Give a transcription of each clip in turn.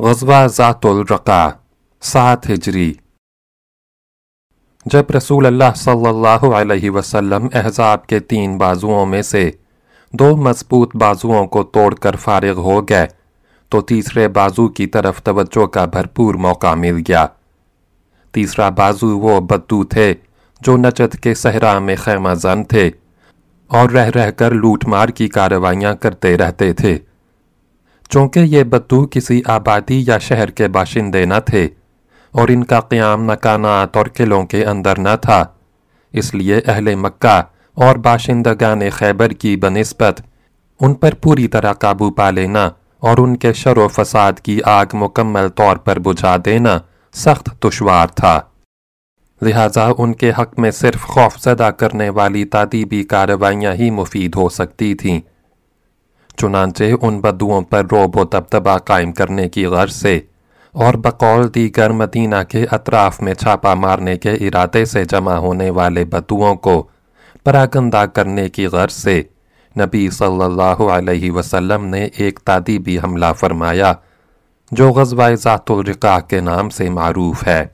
غزوہ ذات الرقا، سات ہجری۔ جب رسول اللہ صلی اللہ علیہ وسلم احزاب کے تین بازوؤں میں سے دو مضبوط بازوؤں کو توڑ کر فارغ ہو گئے، تو تیسرے بازو کی طرف توجہ کا بھرپور موقع مل گیا۔ تیسرا بازو وہ بدو تھے جو نجد کے صحرا میں خیمہ زن تھے اور رہ رہ کر لوٹ مار کی کارروائیاں کرتے رہتے تھے۔ چونکہ یہ بدو کسی آبادی یا شہر کے باشندے نہ تھے، اور ان کا قیام مکانات اور قلعوں کے اندر نہ تھا۔ اس لیے اہل مکہ اور باشندگان خیبر کی بنسبت ان پر پوری طرح قابو پا لینا اور ان کے شر و فساد کی آگ مکمل طور پر بجھا دینا سخت دشوار تھا۔ لہٰذا ان کے حق میں صرف خوف زدہ کرنے والی تعدیبی کارروائیاں ہی مفید ہو سکتی تھیں۔ چنانچہ ان بدوؤں پر روب و دبدبہ قائم کرنے کی غرض سے اور بقول دیگر مدینہ کے اطراف میں چھاپا مارنے کے ارادے سے جمع ہونے والے بدوؤں کو پراگندہ کرنے کی غرض سے نبی صلی اللہ علیہ وسلم نے ایک تعدیبی حملہ فرمایا، جو غزوہ ذات الرقاع کے نام سے معروف ہے۔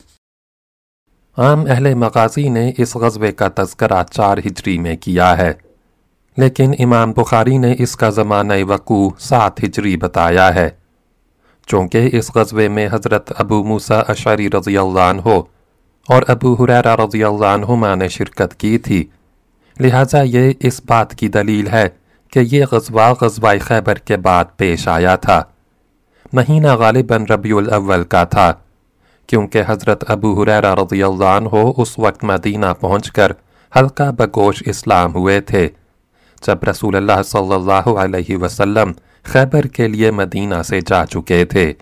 عام اہل مغازی نے اس غزوے کا تذکرہ چار ہجری میں کیا ہے۔ لیکن امام بخاری نے اس کا زمانہ وقوع سات ہجری بتایا ہے۔ چونکہ اس غزوے میں حضرت ابو موسیٰ اشعری رضی اللہ عنہ اور ابو حریرہ رضی اللہ عنہما نے شرکت کی تھی۔ لہٰذا یہ اس بات کی دلیل ہے کہ یہ غزوہ غزوہ خیبر کے بعد پیش آیا تھا۔ مہینہ غالباً ربیع الاول کا تھا، کیونکہ حضرت ابو حریرہ رضی اللہ عنہ اس وقت مدینہ پہنچ کر ہلکا بگوش اسلام ہوئے تھے۔ جب رسول اللہ صلی اللہ علیہ وسلم خیبر کے لیے مدینہ سے جا چکے تھے،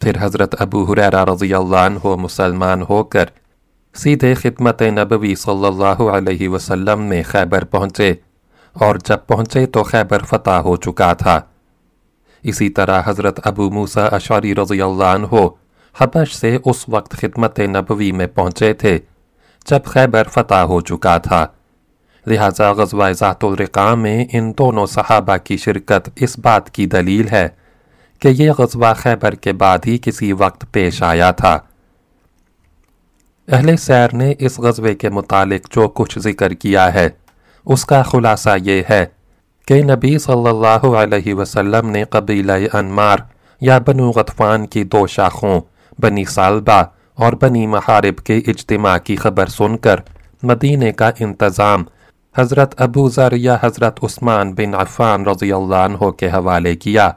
پھر حضرت ابو حریرہ رضی اللہ عنہ مسلمان ہو کر سیدھے خدمت نبوی صلی اللہ علیہ وسلم میں خیبر پہنچے، اور جب پہنچے تو خیبر فتح ہو چکا تھا۔ اسی طرح حضرت ابو موسیٰ اشعری رضی اللہ عنہ حبش سے اس وقت خدمت نبوی میں پہنچے تھے، جب خیبر فتح ہو چکا تھا۔ لہٰذا غزوہ ذات الرقاء میں ان دونوں صحابہ کی شرکت اس بات کی دلیل ہے کہ یہ غزوہ خیبر کے بعد ہی کسی وقت پیش آیا تھا۔ اہل سیر نے اس غزوے کے متعلق جو کچھ ذکر کیا ہے، اس کا خلاصہ یہ ہے کہ نبی صلی اللہ علیہ وسلم نے قبیلہ انمار یا بنو غطفان کی دو شاخوں، بنی سالبہ اور بنی محارب کے اجتماع کی خبر سن کر مدینے کا انتظام حضرت ابو ذر یا حضرت عثمان بن عفان رضی اللہ عنہ کے حوالے کیا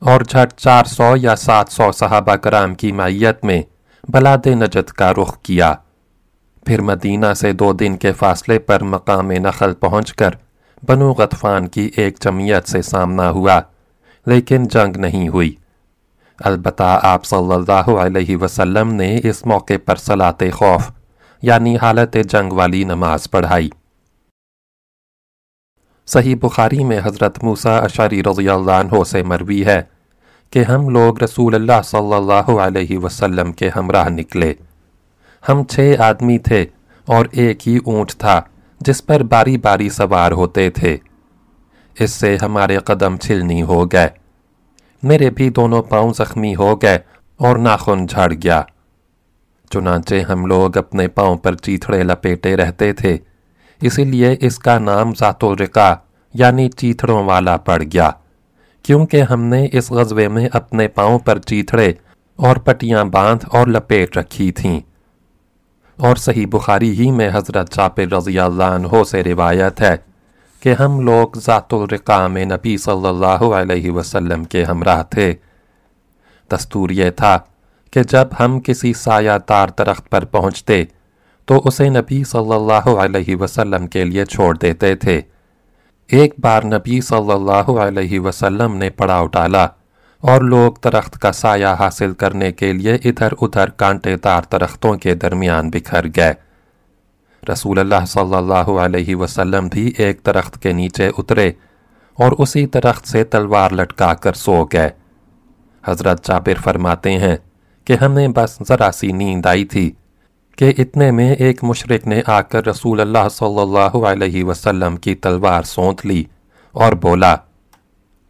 اور جھٹ چار سو یا سات سو صحابہ کرام کی معیت میں بلاد نجد کا رخ کیا۔ پھر مدینہ سے دو دن کے فاصلے پر مقام نخل پہنچ کر بنو غطفان کی ایک جمعیت سے سامنا ہوا، لیکن جنگ نہیں ہوئی۔ البتہ آپ صلی اللہ علیہ وسلم نے اس موقع پر صلاة خوف یعنی حالت جنگ والی نماز پڑھائی۔ صحیح بخاری میں حضرت موسیٰ اشاری رضی اللہ عنہ سے مروی ہے کہ ہم لوگ رسول اللہ صلی اللہ علیہ وسلم کے ہمراہ نکلے۔ ہم چھ آدمی تھے اور ایک ہی اونٹ تھا جس پر باری باری سوار ہوتے تھے۔ اس سے ہمارے قدم چھلنی ہو گئے۔ میرے بھی دونوں پاؤں زخمی ہو گئے اور ناخن جھڑ گیا۔ چنانچہ ہم لوگ اپنے پاؤں پر چیتھڑے لپیٹے رہتے تھے۔ اسی لیے اس کا نام ذات الرقا یعنی چیتھڑوں والا پڑ گیا۔ کیونکہ ہم نے اس غزوے میں اپنے پاؤں پر چیتھڑے اور پٹیاں باندھ اور لپیٹ رکھی تھیں۔ اور صحیح بخاری ہی میں حضرت جابر رضی اللہ عنہ سے روایت ہے کہ ہم لوگ ذات الرقا میں نبی صلی اللہ علیہ وسلم کے ہمراہ تھے۔ دستور یہ تھا کہ جب ہم کسی سایہ تار درخت پر پہنچتے تو اسے نبی صلی اللہ علیہ وسلم کے لیے چھوڑ دیتے تھے۔ ایک بار نبی صلی اللہ علیہ وسلم نے پڑاؤ ڈالا اور لوگ درخت کا سایہ حاصل کرنے کے لیے ادھر ادھر کانٹے دار درختوں کے درمیان بکھر گئے۔ رسول اللہ صلی اللہ علیہ وسلم بھی ایک درخت کے نیچے اترے اور اسی درخت سے تلوار لٹکا کر سو گئے۔ حضرت جابر فرماتے ہیں کہ ہمیں بس ذرا سی نیند آئی تھی۔ کہ اتنے میں ایک مشرق نے آ کر رسول اللہ صلی اللہ علیہ وسلم کی تلوار سونت لی اور بولا،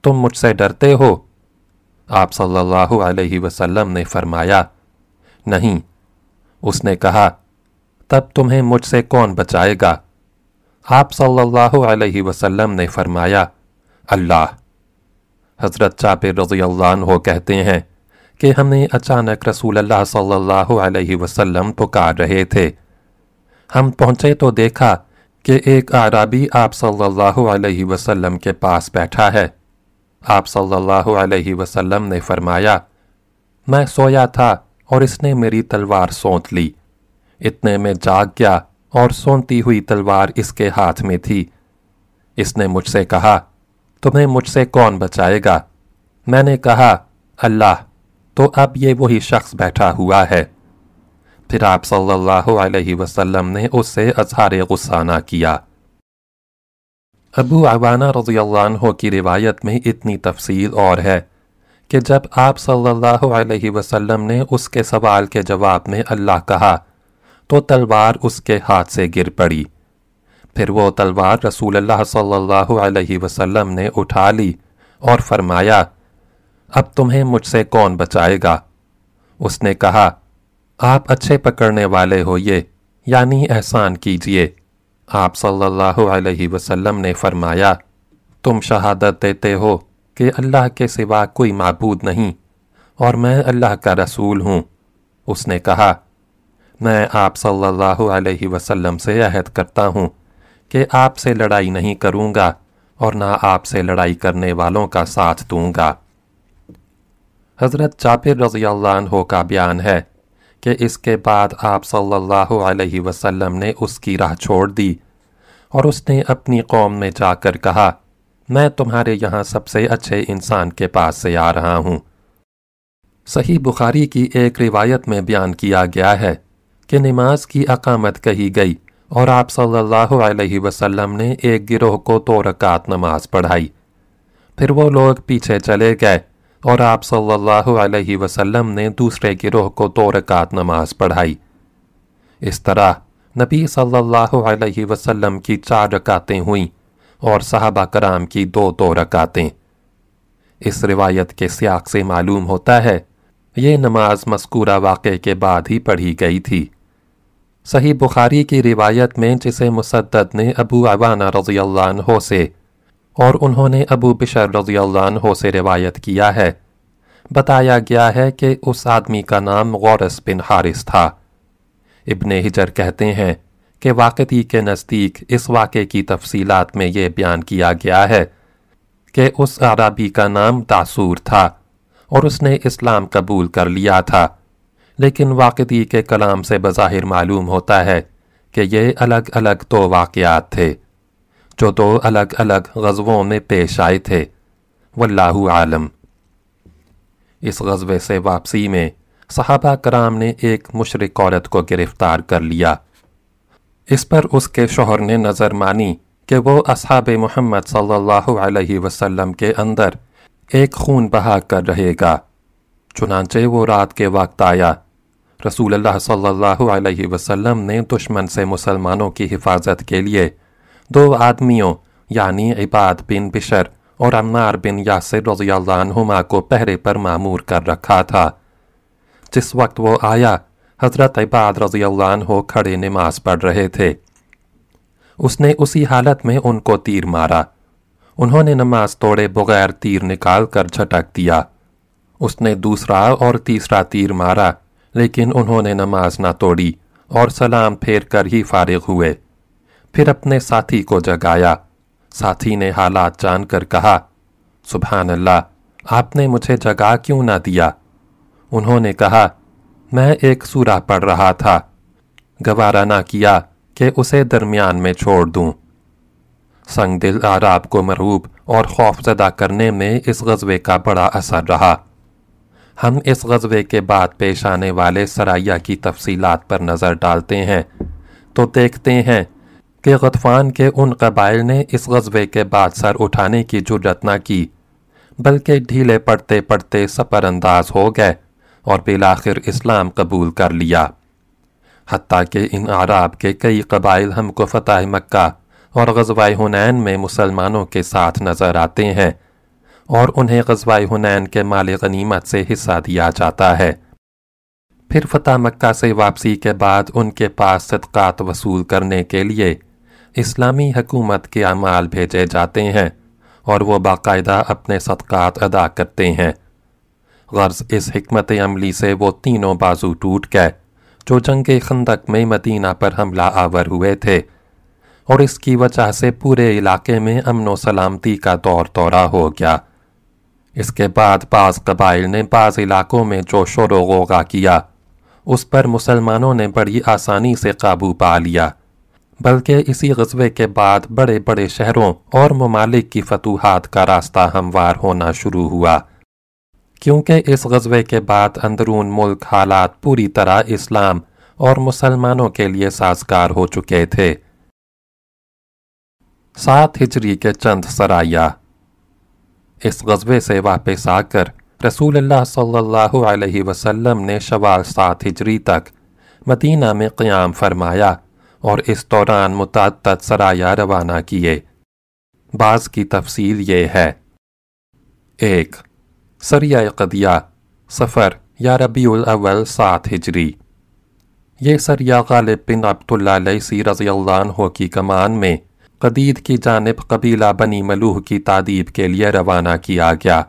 تم مجھ سے ڈرتے ہو؟ آپ صلی اللہ علیہ وسلم نے فرمایا، نہیں۔ اس نے کہا، تب تمہیں مجھ سے کون بچائے گا؟ آپ صلی اللہ علیہ وسلم نے فرمایا، اللہ۔ حضرت چاپر رضی اللہ عنہ کہتے ہیں کہ ہم نے اچانک رسول اللہ صلی اللہ علیہ وسلم پکار رہے تھے۔ ہم پہنچے تو دیکھا کہ ایک عرابی آپ صلی اللہ علیہ وسلم کے پاس بیٹھا ہے۔ آپ صلی اللہ علیہ وسلم نے فرمایا، میں سویا تھا اور اس نے میری تلوار سونت لی۔ اتنے میں جاگ گیا اور سونتی ہوئی تلوار اس کے ہاتھ میں تھی۔ اس نے مجھ سے کہا، تمہیں مجھ سے کون بچائے گا؟ میں نے کہا، اللہ۔ تو اب یہ وہی شخص بیٹھا ہوا ہے۔ پھر آپ صلی اللہ علیہ وسلم نے اس سے اظہار غصہ نہ کیا۔ ابو عوانہ رضی اللہ عنہ کی روایت میں اتنی تفصیل اور ہے کہ جب آپ صلی اللہ علیہ وسلم نے اس کے سوال کے جواب میں اللہ کہا تو تلوار اس کے ہاتھ سے گر پڑی۔ پھر وہ تلوار رسول اللہ صلی اللہ علیہ وسلم نے اٹھا لی اور فرمایا اب تمہیں مجھ سے کون بچائے گا؟ اس نے کہا، آپ اچھے پکڑنے والے ہوئے یعنی احسان کیجیے۔ آپ صلی اللہ علیہ وسلم نے فرمایا، تم شہادت دیتے ہو کہ اللہ کے سوا کوئی معبود نہیں، اور میں اللہ کا رسول ہوں۔ اس نے کہا، میں آپ صلی اللہ علیہ وسلم سے عہد کرتا ہوں کہ آپ سے لڑائی نہیں کروں گا، اور نہ آپ سے لڑائی کرنے والوں کا ساتھ دوں گا۔ حضرت جابر رضی اللہ عنہ کا بیان ہے کہ اس کے بعد آپ صلی اللہ علیہ وسلم نے اس کی راہ چھوڑ دی اور اس نے اپنی قوم میں جا کر کہا، میں تمہارے یہاں سب سے اچھے انسان کے پاس سے آ رہا ہوں۔ صحیح بخاری کی ایک روایت میں بیان کیا گیا ہے کہ نماز کی اقامت کہی گئی اور آپ صلی اللہ علیہ وسلم نے ایک گروہ کو دو رکعت نماز پڑھائی۔ پھر وہ لوگ پیچھے چلے گئے۔ اور آپ صلی اللہ علیہ وسلم نے دوسرے گروہ کو دو رکعت نماز پڑھائی۔ اس طرح نبی صلی اللہ علیہ وسلم کی چار رکعتیں ہوئیں اور صحابہ کرام کی دو دو رکعتیں۔ اس روایت کے سیاق سے معلوم ہوتا ہے، یہ نماز مذکورہ واقعے کے بعد ہی پڑھی گئی تھی۔ صحیح بخاری کی روایت میں جسے مسدد نے ابو عوانہ رضی اللہ عنہ سے اور انہوں نے ابو بشر رضی اللہ عنہ سے روایت کیا ہے۔ بتایا گیا ہے کہ اس آدمی کا نام غورس بن حارث تھا۔ ابن ہجر کہتے ہیں کہ واقعی کے نزدیک اس واقعے کی تفصیلات میں یہ بیان کیا گیا ہے کہ اس عرابی کا نام تاثور تھا اور اس نے اسلام قبول کر لیا تھا۔ لیکن واقعی کے کلام سے بظاہر معلوم ہوتا ہے کہ یہ الگ الگ دو واقعات تھے۔ جو دو الگ الگ غزووں میں پیش آئے تھے۔ واللہ عالم اس غزوے سے واپسی میں صحابہ کرام نے ایک مشرق عورت کو گرفتار کر لیا۔ اس پر اس کے شوہر نے نظر مانی کہ وہ اصحاب محمد صلی اللہ علیہ وسلم کے اندر ایک خون بہا کر رہے گا۔ چنانچہ وہ رات کے وقت آیا۔ رسول اللہ صلی اللہ علیہ وسلم نے دشمن سے مسلمانوں کی حفاظت کے لیے دو آدمیوں یعنی عباد بن بشر اور عمار بن یاسر رضی اللہ عنہما کو پہرے پر معمور کر رکھا تھا۔ جس وقت وہ آیا، حضرت عباد رضی اللہ عنہ کھڑے نماز پڑھ رہے تھے۔ اس نے اسی حالت میں ان کو تیر مارا۔ انہوں نے نماز توڑے بغیر تیر نکال کر جھٹک دیا۔ اس نے دوسرا اور تیسرا تیر مارا، لیکن انہوں نے نماز نہ توڑی اور سلام پھیر کر ہی فارغ ہوئے۔ پھر اپنے ساتھی کو جگایا۔ ساتھی نے حالات جان کر کہا، سبحان اللہ، آپ نے مجھے جگا کیوں نہ دیا؟ انہوں نے کہا، میں ایک سورہ پڑھ رہا تھا، گوارہ نہ کیا کہ اسے درمیان میں چھوڑ دوں۔ سنگ دل آراب کو مرعوب اور خوف زدہ کرنے میں اس غزوے کا بڑا اثر رہا۔ ہم اس غزوے کے بعد پیش آنے والے سرائیہ کی تفصیلات پر نظر ڈالتے ہیں تو دیکھتے ہیں کہ غطفان کے ان قبائل نے اس غزوے کے بعد سر اٹھانے کی جرت نہ کی، بلکہ ڈھیلے پڑتے پڑتے سپر انداز ہو گئے اور بالآخر اسلام قبول کر لیا۔ حتیٰ کہ ان عراب کے کئی قبائل ہم کو فتح مکہ اور غزوہ ہنین میں مسلمانوں کے ساتھ نظر آتے ہیں اور انہیں غزوہ حنین کے مال غنیمت سے حصہ دیا جاتا ہے۔ پھر فتح مکہ سے واپسی کے بعد ان کے پاس صدقات وصول کرنے کے لیے اسلامی حکومت کے اعمال بھیجے جاتے ہیں اور وہ باقاعدہ اپنے صدقات ادا کرتے ہیں۔ غرض اس حکمت عملی سے وہ تینوں بازو ٹوٹ گئے جو جنگ خندق میں مدینہ پر حملہ آور ہوئے تھے اور اس کی وجہ سے پورے علاقے میں امن و سلامتی کا دور دورہ ہو گیا۔ اس کے بعد بعض قبائل نے بعض علاقوں میں جو شور و غوغا کیا، اس پر مسلمانوں نے بڑی آسانی سے قابو پا لیا۔ بلکہ اسی غزوے کے بعد بڑے بڑے شہروں اور ممالک کی فتوحات کا راستہ ہموار ہونا شروع ہوا۔ کیونکہ اس غزوے کے بعد اندرون ملک حالات پوری طرح اسلام اور مسلمانوں کے لیے سازگار ہو چکے تھے۔ سات ہجری کے چند سرائیہ اس غزوے سے واپس آ کر رسول اللہ صلی اللہ علیہ وسلم نے شوال سات ہجری تک مدینہ میں قیام فرمایا۔ اور اس دوران متعدد سرایہ روانہ کیے۔ بعض کی تفصیل یہ ہے۔ ایک سریہ قدیہ، سفر، یا ربیع الاول، سات ہجری۔ یہ سریہ غالب بن عبداللہ لیسی رضی اللہ عنہ کی کمان میں قدید کی جانب قبیلہ بنی ملوح کی تعدیب کے لیے روانہ کیا گیا۔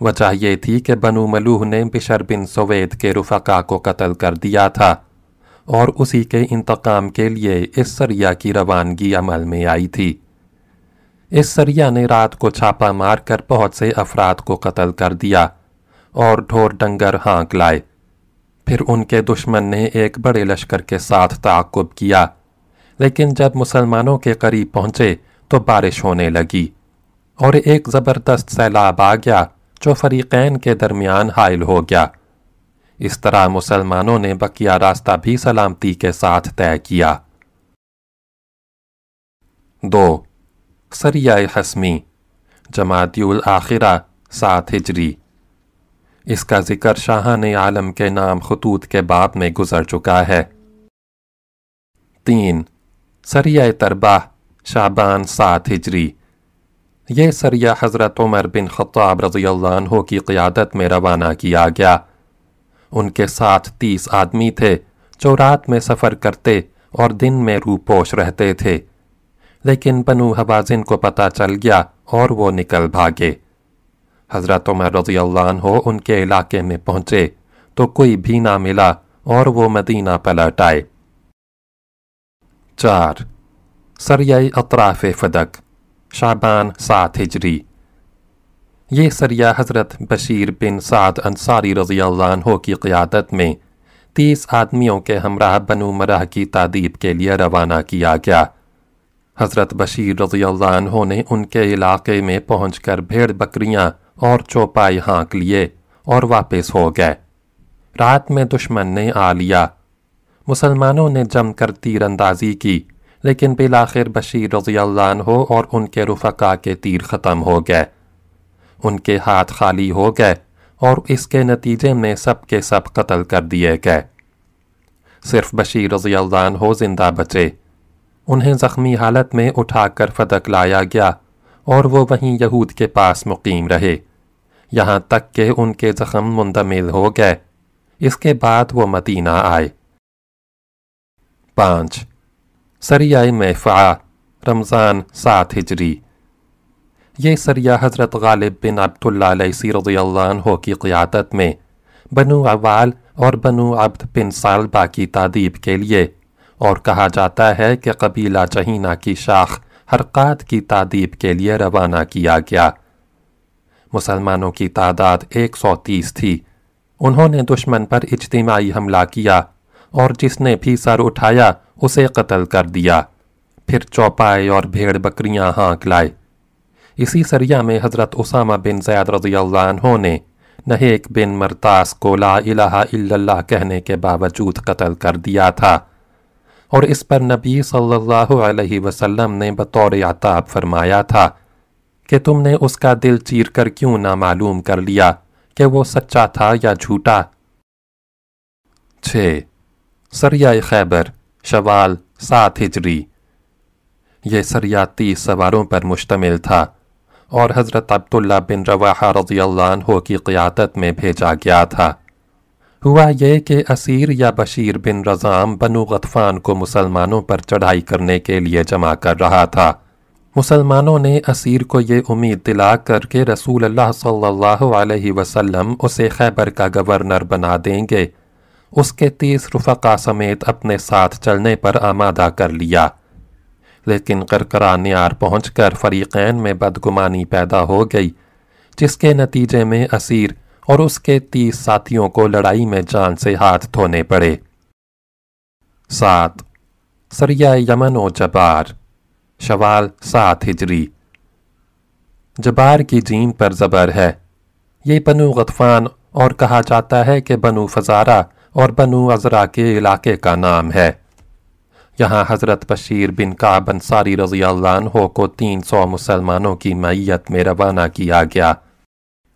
وجہ یہ تھی کہ بنو ملوح نے بشر بن سوید کے رفقا کو قتل کر دیا تھا۔ اور اسی کے انتقام کے لیے اس سریہ کی روانگی عمل میں آئی تھی۔ اس سریہ نے رات کو چھاپا مار کر بہت سے افراد کو قتل کر دیا اور ڈھور ڈنگر ہانک لائے۔ پھر ان کے دشمن نے ایک بڑے لشکر کے ساتھ تعقب کیا، لیکن جب مسلمانوں کے قریب پہنچے تو بارش ہونے لگی اور ایک زبردست سیلاب آ گیا جو فریقین کے درمیان حائل ہو گیا۔ اس طرح مسلمانوں نے بقیہ راستہ بھی سلامتی کے ساتھ طے کیا۔ دو سریہ حسمی جماعتی الاخرہ سات ہجری۔ اس کا ذکر شاہان عالم کے نام خطوط کے باب میں گزر چکا ہے۔ تین سریہ ترباہ شعبان، سات ہجری۔ یہ سریہ حضرت عمر بن خطاب رضی اللہ عنہ کی قیادت میں روانہ کیا گیا۔ ان کے ساتھ تیس آدمی تھے جو رات میں سفر کرتے اور دن میں رو پوش رہتے تھے۔ لیکن بنو حوازن کو پتہ چل گیا اور وہ نکل بھاگے۔ حضرت عمر رضی اللہ عنہ ان کے علاقے میں پہنچے تو کوئی بھی نہ ملا اور وہ مدینہ پلٹ آئے۔ چار سریائی اطراف فدق، شعبان سات ہجری۔ یہ سریہ حضرت بشیر بن سعد انصاری رضی اللہ عنہ کی قیادت میں تیس آدمیوں کے ہمراہ بنو مرہ کی تعدیب کے لیے روانہ کیا گیا۔ حضرت بشیر رضی اللہ عنہ نے ان کے علاقے میں پہنچ کر بھیڑ بکریاں اور چوپائی ہانک لیے اور واپس ہو گئے۔ رات میں دشمن نے آ لیا۔ مسلمانوں نے جم کر تیر اندازی کی، لیکن بالآخر بشیر رضی اللہ عنہ اور ان کے رفقا کے تیر ختم ہو گئے۔ ان کے ہاتھ خالی ہو گئے اور اس کے نتیجے میں سب کے سب قتل کر دیے گئے۔ صرف بشیر رضی اللہ عنہ زندہ بچے۔ انہیں زخمی حالت میں اٹھا کر فدق لایا گیا اور وہ وہیں یہود کے پاس مقیم رہے۔ یہاں تک کہ ان کے زخم مندمل ہو گئے۔ اس کے بعد وہ مدینہ آئے۔ پانچ۔ سریہ محفعہ رمضان سات ہجری۔ یہ سریہ حضرت غالب بن عبداللہ علیہ رضی اللہ عنہ کی قیادت میں بنو عوال اور بنو عبد بن سالبہ کی تعدیب کے لیے، اور کہا جاتا ہے کہ قبیلہ چہینہ کی شاخ حرقات کی تعدیب کے لیے روانہ کیا گیا۔ مسلمانوں کی تعداد ایک سو تیس تھی۔ انہوں نے دشمن پر اجتماعی حملہ کیا، اور جس نے بھی سر اٹھایا، اسے قتل کر دیا۔ پھر چوپائے اور بھیڑ بکریاں ہانک لائے۔ اسی سریہ میں حضرت اسامہ بن زید رضی اللہ عنہ نے نہیک بن مرتاس کو لا الہ الا اللہ کہنے کے باوجود قتل کر دیا تھا اور اس پر نبی صلی اللہ علیہ وسلم نے بطور عطاب فرمایا تھا کہ تم نے اس کا دل چیر کر کیوں نہ معلوم کر لیا کہ وہ سچا تھا یا جھوٹا؟ چھ سریہ خیبر، شوال، سات ہجری۔ یہ سریاتی سواروں پر مشتمل تھا۔ اور حضرت عبداللہ بن رواحہ رضی اللہ عنہ کی قیادت میں بھیجا گیا تھا۔ ہوا یہ کہ اسیر یا بشیر بن رضام بنو غطفان کو مسلمانوں پر چڑھائی کرنے کے لیے جمع کر رہا تھا۔ مسلمانوں نے اسیر کو یہ امید دلا کر کے رسول اللہ صلی اللہ علیہ وسلم اسے خیبر کا گورنر بنا دیں گے۔ اس کے تیس رفقا سمیت اپنے ساتھ چلنے پر آمادہ کر لیا۔ لیکن کرکرا نیار پہنچ کر فریقین میں بدگمانی پیدا ہو گئی، جس کے نتیجے میں اسیر اور اس کے تیس ساتھیوں کو لڑائی میں جان سے ہاتھ دھونے پڑے۔ سات، سریہ یمن و جبار، شوال سات ہجری۔ جبار کی جین پر زبر ہے۔ یہ بنو غطفان اور کہا جاتا ہے کہ بنو فزارہ اور بنو ازرا کے علاقے کا نام ہے۔ یہاں حضرت بشیر بن کعب انصاری رضی اللہ عنہ کو تین سو مسلمانوں کی معیت میں روانہ کیا گیا۔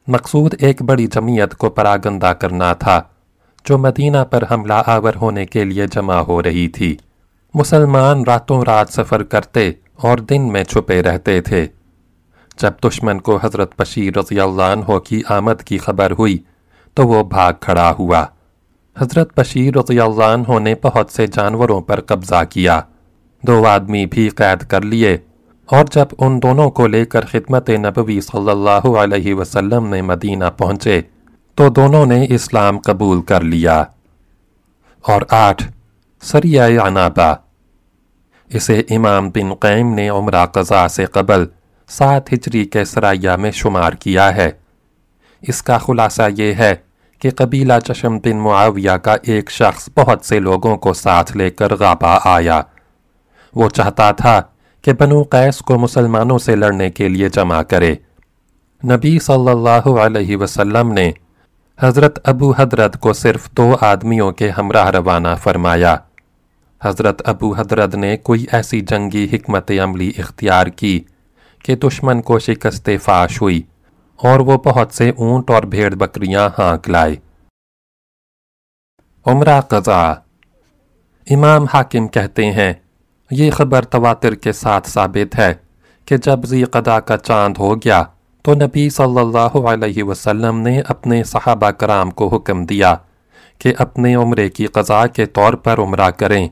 مقصود ایک بڑی جمعیت کو پراگندہ کرنا تھا، جو مدینہ پر حملہ آور ہونے کے لیے جمع ہو رہی تھی۔ مسلمان راتوں رات سفر کرتے اور دن میں چھپے رہتے تھے۔ جب دشمن کو حضرت بشیر رضی اللہ عنہ کی آمد کی خبر ہوئی، تو وہ بھاگ کھڑا ہوا۔ حضرت بشیر رضی اللہ عنہ نے بہت سے جانوروں پر قبضہ کیا۔ دو آدمی بھی قید کر لیے۔ اور جب ان دونوں کو لے کر خدمت نبوی صلی اللہ علیہ وسلم نے مدینہ پہنچے، تو دونوں نے اسلام قبول کر لیا۔ اور آٹھ سریہ عنابہ۔ اسے امام بن قیم نے عمرہ قضاء سے قبل سات ہجری کے سرائیہ میں شمار کیا ہے۔ اس کا خلاصہ یہ ہے کہ قبیلہ چشم بن معاویہ کا ایک شخص بہت سے لوگوں کو ساتھ لے کر غابہ آیا۔ وہ چاہتا تھا کہ بنو قیس کو مسلمانوں سے لڑنے کے لیے جمع کرے۔ نبی صلی اللہ علیہ وسلم نے حضرت ابو حضرت کو صرف دو آدمیوں کے ہمراہ روانہ فرمایا۔ حضرت ابو حضرت نے کوئی ایسی جنگی حکمت عملی اختیار کی کہ دشمن کو شکست فاش ہوئی۔ اور وہ بہت سے اونٹ اور بھیڑ بکریاں ہانک لائے۔ عمرہ قضا۔ امام حاکم کہتے ہیں، یہ خبر تواتر کے ساتھ ثابت ہے کہ جب زی قدا کا چاند ہو گیا تو نبی صلی اللہ علیہ وسلم نے اپنے صحابہ کرام کو حکم دیا کہ اپنے عمرے کی قضاء کے طور پر عمرہ کریں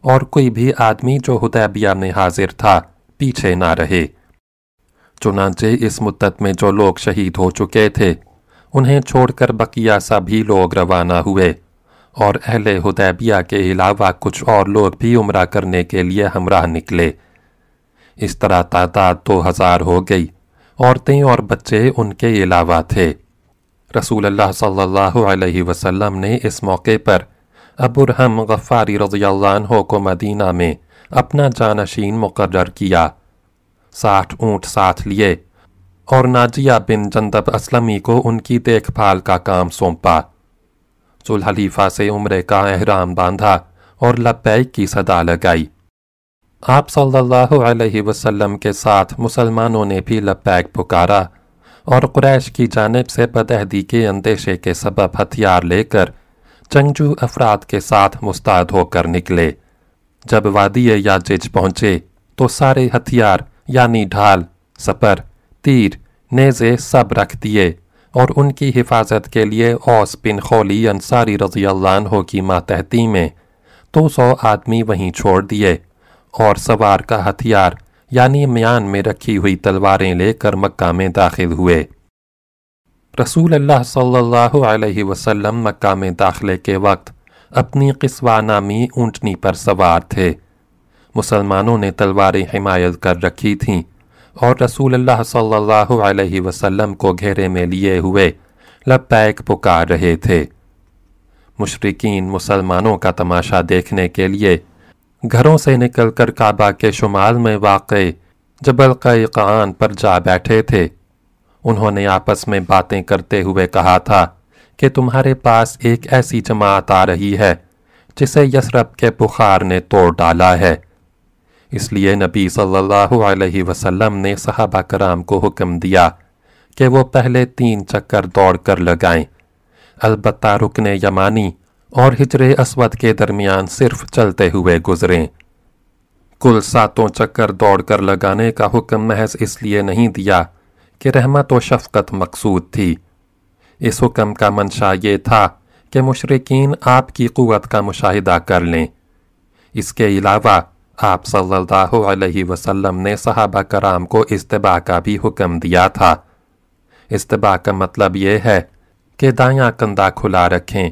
اور کوئی بھی آدمی جو حدیبیہ میں حاضر تھا پیچھے نہ رہے۔ چنانچہ اس مدت میں جو لوگ شہید ہو چکے تھے، انہیں چھوڑ کر بقیہ سبھی لوگ روانہ ہوئے۔ اور اہل حدیبیہ کے علاوہ کچھ اور لوگ بھی عمرہ کرنے کے لیے ہمراہ نکلے۔ اس طرح تعداد دو ہزار ہو گئی۔ عورتیں اور بچے ان کے علاوہ تھے۔ رسول اللہ صلی اللہ علیہ وسلم نے اس موقع پر ابو رحم غفاری رضی اللہ عنہ کو مدینہ میں اپنا جانشین مقرر کیا۔ ساٹھ اونٹ ساتھ لیے۔ اور ناجیہ بن جندب اسلمی کو ان کی دیکھ بھال کا کام سونپا۔ ذوالحلیفہ سے عمرے کا احرام باندھا اور لبیک کی صدا لگائی۔ آپ صلی اللہ علیہ وسلم کے ساتھ مسلمانوں نے بھی لبیک پکارا اور قریش کی جانب سے بدہدی کے اندیشے کے سبب ہتھیار لے کر جنگجو افراد کے ساتھ مستعد ہو کر نکلے۔ جب وادی یاجج پہنچے تو سارے ہتھیار یعنی ڈھال، سپر، تیر، نیزے سب رکھ دیے اور ان کی حفاظت کے لیے اوس بن خولی انصاری رضی اللہ عنہ کی ماتحتی میں دو سو آدمی وہیں چھوڑ دیے اور سوار کا ہتھیار یعنی میان میں رکھی ہوئی تلواریں لے کر مکہ میں داخل ہوئے۔ رسول اللہ صلی اللہ علیہ وسلم مکہ میں داخلے کے وقت اپنی قصوہ نامی اونٹنی پر سوار تھے۔ مسلمانوں نے تلواریں حمایت کر رکھی تھیں اور رسول اللہ صلی اللہ علیہ وسلم کو گھیرے میں لیے ہوئے لبیک پکار رہے تھے۔ مشرقین مسلمانوں کا تماشا دیکھنے کے لیے گھروں سے نکل کر کعبہ کے شمال میں واقع جبل قیقان پر جا بیٹھے تھے۔ انہوں نے آپس میں باتیں کرتے ہوئے کہا تھا کہ تمہارے پاس ایک ایسی جماعت آ رہی ہے جسے یسرب کے بخار نے توڑ ڈالا ہے۔ اس لیے نبی صلی اللہ علیہ وسلم نے صحابہ کرام کو حکم دیا کہ وہ پہلے تین چکر دوڑ کر لگائیں۔ البتہ رکن یمانی اور ہجر اسود کے درمیان صرف چلتے ہوئے گزریں۔ کل ساتوں چکر دوڑ کر لگانے کا حکم محض اس لیے نہیں دیا کہ رحمت و شفقت مقصود تھی۔ اس حکم کا منشا یہ تھا کہ مشرقین آپ کی قوت کا مشاہدہ کر لیں۔ اس کے علاوہ آپ صلی اللہ علیہ وسلم نے صحابہ کرام کو استباع کا بھی حکم دیا تھا۔ استباع کا مطلب یہ ہے کہ دائیاں کندھا کھلا رکھیں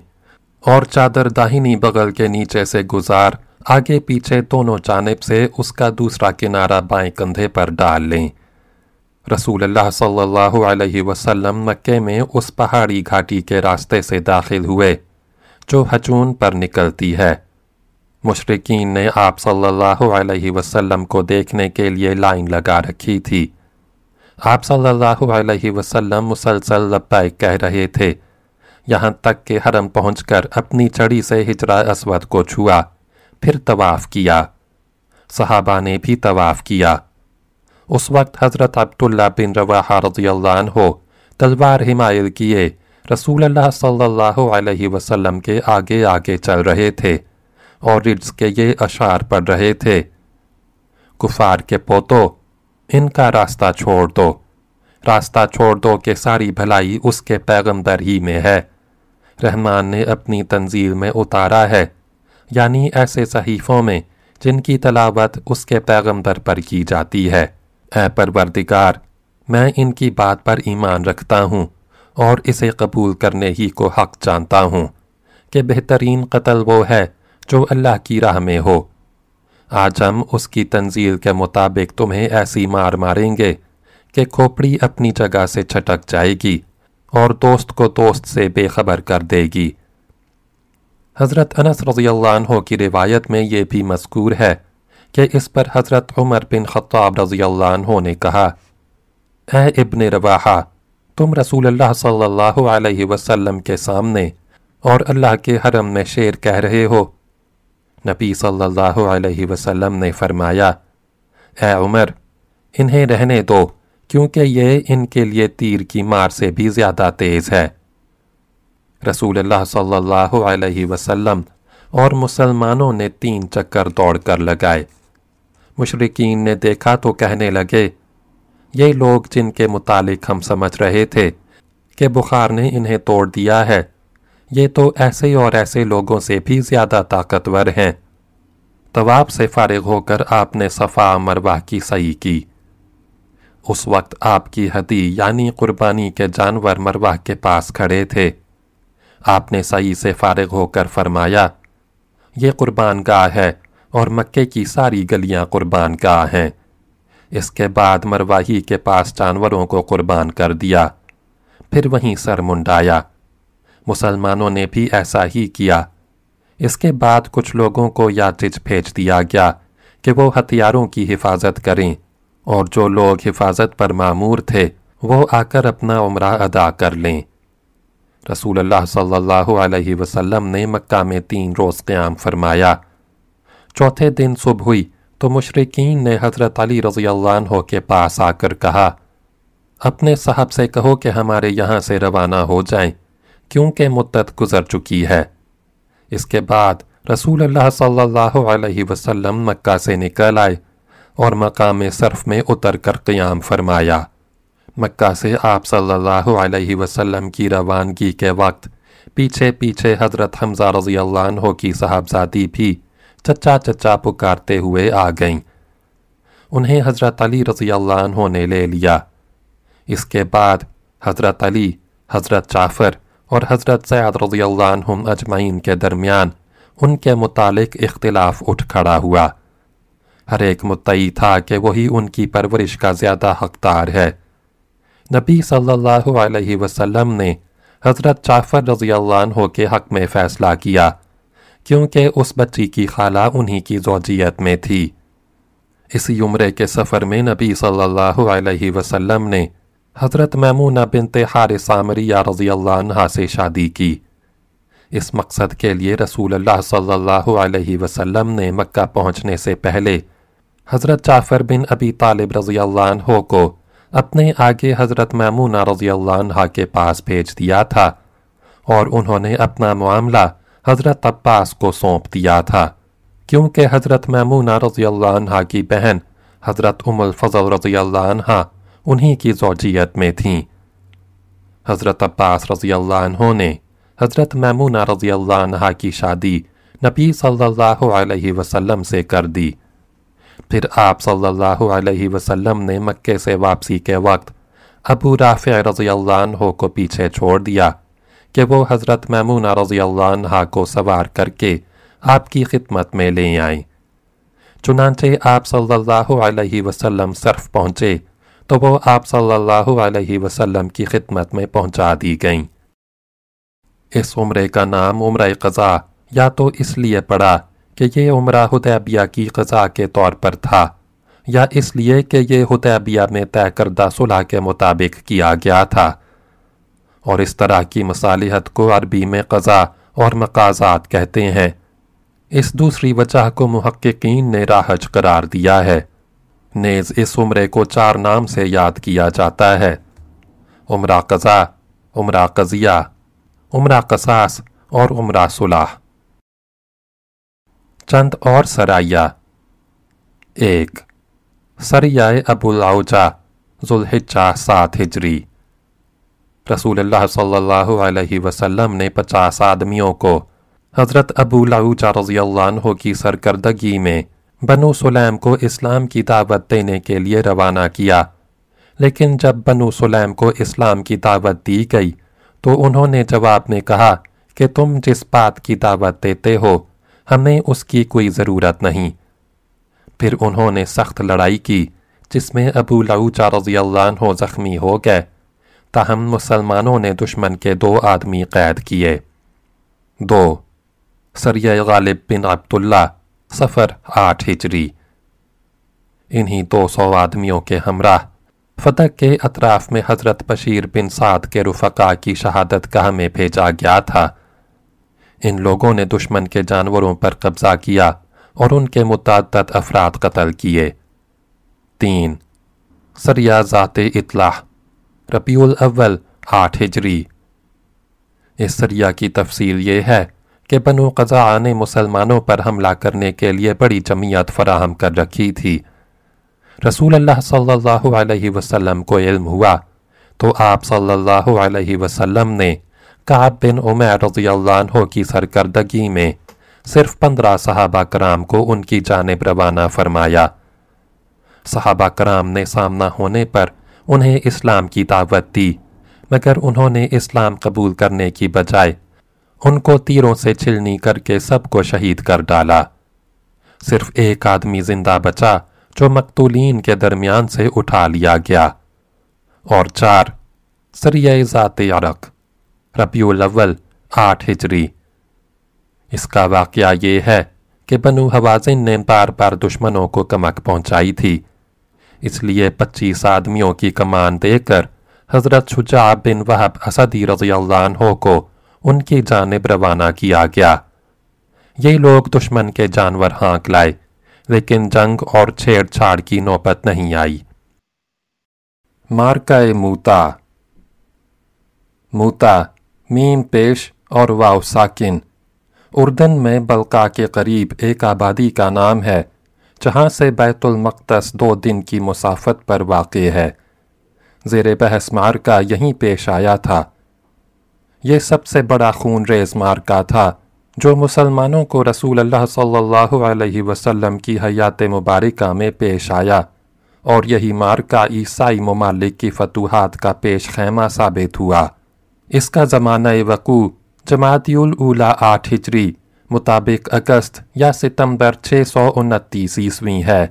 اور چادر داہنی بغل کے نیچے سے گزار، آگے پیچھے دونوں جانب سے اس کا دوسرا کنارہ بائیں کندھے پر ڈال لیں۔ رسول اللہ صلی اللہ علیہ وسلم مکے میں اس پہاڑی گھاٹی کے راستے سے داخل ہوئے، جو ہجون پر نکلتی ہے۔ مشرقین نے آپ صلی اللہ علیہ وسلم کو دیکھنے کے لیے لائن لگا رکھی تھی۔ آپ صلی اللہ علیہ وسلم مسلسل لبائک کہہ رہے تھے، یہاں تک کہ حرم پہنچ کر اپنی چڑی سے ہجرہ اسود کو چھوا، پھر طواف کیا۔ صحابہ نے بھی طواف کیا۔ اس وقت حضرت عبداللہ بن رواحہ رضی اللہ عنہ تلوار حمایل کیے رسول اللہ صلی اللہ علیہ وسلم کے آگے آگے چل رہے تھے۔ اور رجز کے یہ اشعار پڑھ رہے تھے۔ کفار کے پوتو، ان کا راستہ چھوڑ دو۔ راستہ چھوڑ دو کہ ساری بھلائی اس کے پیغمبر ہی میں ہے۔ رحمان نے اپنی تنزیل میں اتارا ہے یعنی ایسے صحیفوں میں جن کی تلاوت اس کے پیغمبر پر کی جاتی ہے۔ اے پروردگار، میں ان کی بات پر ایمان رکھتا ہوں اور اسے قبول کرنے ہی کو حق جانتا ہوں کہ بہترین قتل وہ ہے جو اللہ کی راہ میں ہو۔ آج ہم اس کی تنزیل کے مطابق تمہیں ایسی مار ماریں گے کہ کھوپڑی اپنی جگہ سے چھٹک جائے گی اور دوست کو دوست سے بے خبر کر دے گی۔ حضرت انس رضی اللہ عنہ کی روایت میں یہ بھی مذکور ہے کہ اس پر حضرت عمر بن خطاب رضی اللہ عنہ نے کہا، اے ابن رواحہ، تم رسول اللہ صلی اللہ علیہ وسلم کے سامنے اور اللہ کے حرم میں شیر کہہ رہے ہو۔ نبی صلی اللہ علیہ وسلم نے فرمایا، اے عمر، انہیں رہنے دو، کیونکہ یہ ان کے لیے تیر کی مار سے بھی زیادہ تیز ہے۔ رسول اللہ صلی اللہ علیہ وسلم اور مسلمانوں نے تین چکر دوڑ کر لگائے۔ مشرقین نے دیکھا تو کہنے لگے، یہ لوگ جن کے متعلق ہم سمجھ رہے تھے کہ بخار نے انہیں توڑ دیا ہے یہ تو ایسے اور ایسے لوگوں سے بھی زیادہ طاقتور ہیں۔ طواب سے فارغ ہو کر آپ نے صفا مرواہ کی صحیح کی۔ اس وقت آپ کی حدی یعنی قربانی کے جانور مرواہ کے پاس کھڑے تھے۔ آپ نے صحیح سے فارغ ہو کر فرمایا، یہ قربان گاہ ہے اور مکے کی ساری گلیاں قربان گاہ ہیں۔ اس کے بعد مرواہی کے پاس جانوروں کو قربان کر دیا۔ پھر وہیں سر منڈایا۔ مسلمانوں نے بھی ایسا ہی کیا۔ اس کے بعد کچھ لوگوں کو یاتج بھیج دیا گیا کہ وہ ہتھیاروں کی حفاظت کریں، اور جو لوگ حفاظت پر معمور تھے، وہ آ کر اپنا عمرہ ادا کر لیں۔ رسول اللہ صلی اللہ علیہ وسلم نے مکہ میں تین روز قیام فرمایا۔ چوتھے دن صبح ہوئی تو مشرقین نے حضرت علی رضی اللہ عنہ کے پاس آ کر کہا، اپنے صاحب سے کہو کہ ہمارے یہاں سے روانہ ہو جائیں۔ کیونکہ مدت گزر چکی ہے۔ اس کے بعد رسول اللہ صلی اللہ علیہ وسلم مکہ سے نکل آئے اور مقام صرف میں اتر کر قیام فرمایا۔ مکہ سے آپ صلی اللہ علیہ وسلم کی روانگی کے وقت پیچھے پیچھے حضرت حمزہ رضی اللہ عنہ کی صاحبزادی بھی چچا چچا پکارتے ہوئے آ گئیں۔ انہیں حضرت علی رضی اللہ عنہ نے لے لیا۔ اس کے بعد حضرت علی، حضرت جعفر اور حضرت سعید رضی اللہ عنہم اجمعین کے درمیان ان کے متعلق اختلاف اٹھ کھڑا ہوا۔ ہر ایک متعی تھا کہ وہی ان کی پرورش کا زیادہ حقدار ہے۔ نبی صلی اللہ علیہ وسلم نے حضرت جعفر رضی اللہ عنہ کے حق میں فیصلہ کیا، کیونکہ اس بچی کی خالہ انہی کی زوجیت میں تھی۔ اسی عمرے کے سفر میں نبی صلی اللہ علیہ وسلم نے حضرت میمونہ بنت حارث عامریہ رضی اللہ عنہ سے شادی کی۔ اس مقصد کے لیے رسول اللہ صلی اللہ علیہ وسلم نے مکہ پہنچنے سے پہلے حضرت جعفر بن ابی طالب رضی اللہ عنہ کو اپنے آگے حضرت میمونہ رضی اللہ عنہ کے پاس بھیج دیا تھا اور انہوں نے اپنا معاملہ حضرت عباس کو سونپ دیا تھا۔ کیونکہ حضرت میمونہ رضی اللہ عنہ کی بہن حضرت ام الفضل رضی اللہ عنہ انہی کی زوجیت میں تھیں حضرت عباس رضی اللہ عنہ نے حضرت میمونہ رضی اللہ عنہ کی شادی نبی صلی اللہ علیہ وسلم سے کر دی۔ پھر آپ صلی اللہ علیہ وسلم نے مکے سے واپسی کے وقت ابو رافع رضی اللہ عنہ کو پیچھے چھوڑ دیا کہ وہ حضرت میمونہ رضی اللہ عنہ کو سوار کر کے آپ کی خدمت میں لے آئیں۔ چنانچہ آپ صلی اللہ علیہ وسلم صرف پہنچے تو وہ آپ صلی اللہ علیہ وسلم کی خدمت میں پہنچا دی گئیں۔ اس عمرے کا نام عمرہ قضا یا تو اس لیے پڑا کہ یہ عمرہ حدیبیہ کی قضا کے طور پر تھا یا اس لیے کہ یہ حدیبیہ میں طے کردہ صلح کے مطابق کیا گیا تھا۔ اور اس طرح کی مصالحت کو عربی میں قضا اور مقاضات کہتے ہیں۔ اس دوسری وجہ کو محققین نے راہج قرار دیا ہے۔ نیز اس عمرے کو چار نام سے یاد کیا جاتا ہے۔ عمرہ قضا عمرہ قضیہ، عمرہ قصاص اور عمرہ صلح چند اور سرائیہ۔ ایک سریہ ابو العوجہ، ذوالحجہ، سات ہجری۔ رسول اللہ صلی اللہ علیہ وسلم نے پچاس آدمیوں کو حضرت ابو لعوجہ رضی اللہ عنہ کی سرکردگی میں بنو سلیم کو اسلام کی دعوت دینے کے لیے روانہ کیا۔ لیکن جب بنو سلیم کو اسلام کی دعوت دی گئی، تو انہوں نے جواب میں کہا کہ تم جس بات کی دعوت دیتے ہو، ہمیں اس کی کوئی ضرورت نہیں۔ پھر انہوں نے سخت لڑائی کی، جس میں ابو لعوجہ رضی اللہ عنہ زخمی ہو گئے۔ تاہم مسلمانوں نے دشمن کے دو آدمی قید کیے۔ دو سریہ غالب بن عبداللہ۔ سفر آٹھ ہجری۔ انہی دو سو آدمیوں کے ہمراہ، فتح کے اطراف میں حضرت بشیر بن سعد کے رفقا کی شہادت کا ہمیں بھیجا گیا تھا۔ ان لوگوں نے دشمن کے جانوروں پر قبضہ کیا اور ان کے متعدد افراد قتل کیے۔ تین سریہ ذات اطلاح ربیع الاول، آٹھ ہجری۔ اس سریہ کی تفصیل یہ ہے کہ بنو قضاء نے مسلمانوں پر حملہ کرنے کے لیے بڑی جمعیت فراہم کر رکھی تھی۔ رسول اللہ صلی اللہ علیہ وسلم کو علم ہوا تو آپ صلی اللہ علیہ وسلم نے کعب بن عمیر رضی اللہ عنہ کی سرکردگی میں صرف پندرہ صحابہ کرام کو ان کی جانب روانہ فرمایا۔ صحابہ کرام نے سامنا ہونے پر انہیں اسلام کی دعوت دی، مگر انہوں نے اسلام قبول کرنے کی بجائے ان کو تیروں سے چھلنی کر کے سب کو شہید کر ڈالا۔ صرف ایک آدمی زندہ بچا جو مقتولین کے درمیان سے اٹھا لیا گیا۔ اور چار سریع ذات عرق، ربیع الاول، آٹھ ہجری۔ اس کا واقعہ یہ ہے کہ بنو حوازن نے بار بار دشمنوں کو کمک پہنچائی تھی۔ اس لیے پچیس آدمیوں کی کمان دے کر حضرت شجاع بن وحب اسدی رضی اللہ عنہ کو ان کی جانب روانہ کیا گیا۔ یہ لوگ دشمن کے جانور ہانک لائے، لیکن جنگ اور چھیڑ چھاڑ کی نوبت نہیں آئی۔ مارکہ موتا۔ موتا، میم پیش اور واو ساکن۔ اردن میں بلقا کے قریب ایک آبادی کا نام ہے، جہاں سے بیت المقدس دو دن کی مسافت پر واقع ہے۔ زیر بحث مارکہ یہیں پیش آیا تھا۔ یہ سب سے بڑا خون ریز مارکہ تھا، جو مسلمانوں کو رسول اللہ صلی اللہ علیہ وسلم کی حیات مبارکہ میں پیش آیا، اور یہی مارکہ عیسائی ممالک کی فتوحات کا پیش خیمہ ثابت ہوا۔ اس کا زمانہ وقوع جماعتی الاولا آٹھ ہجری مطابق اگست یا ستمبر چھ سو انتیس عیسوی ہے۔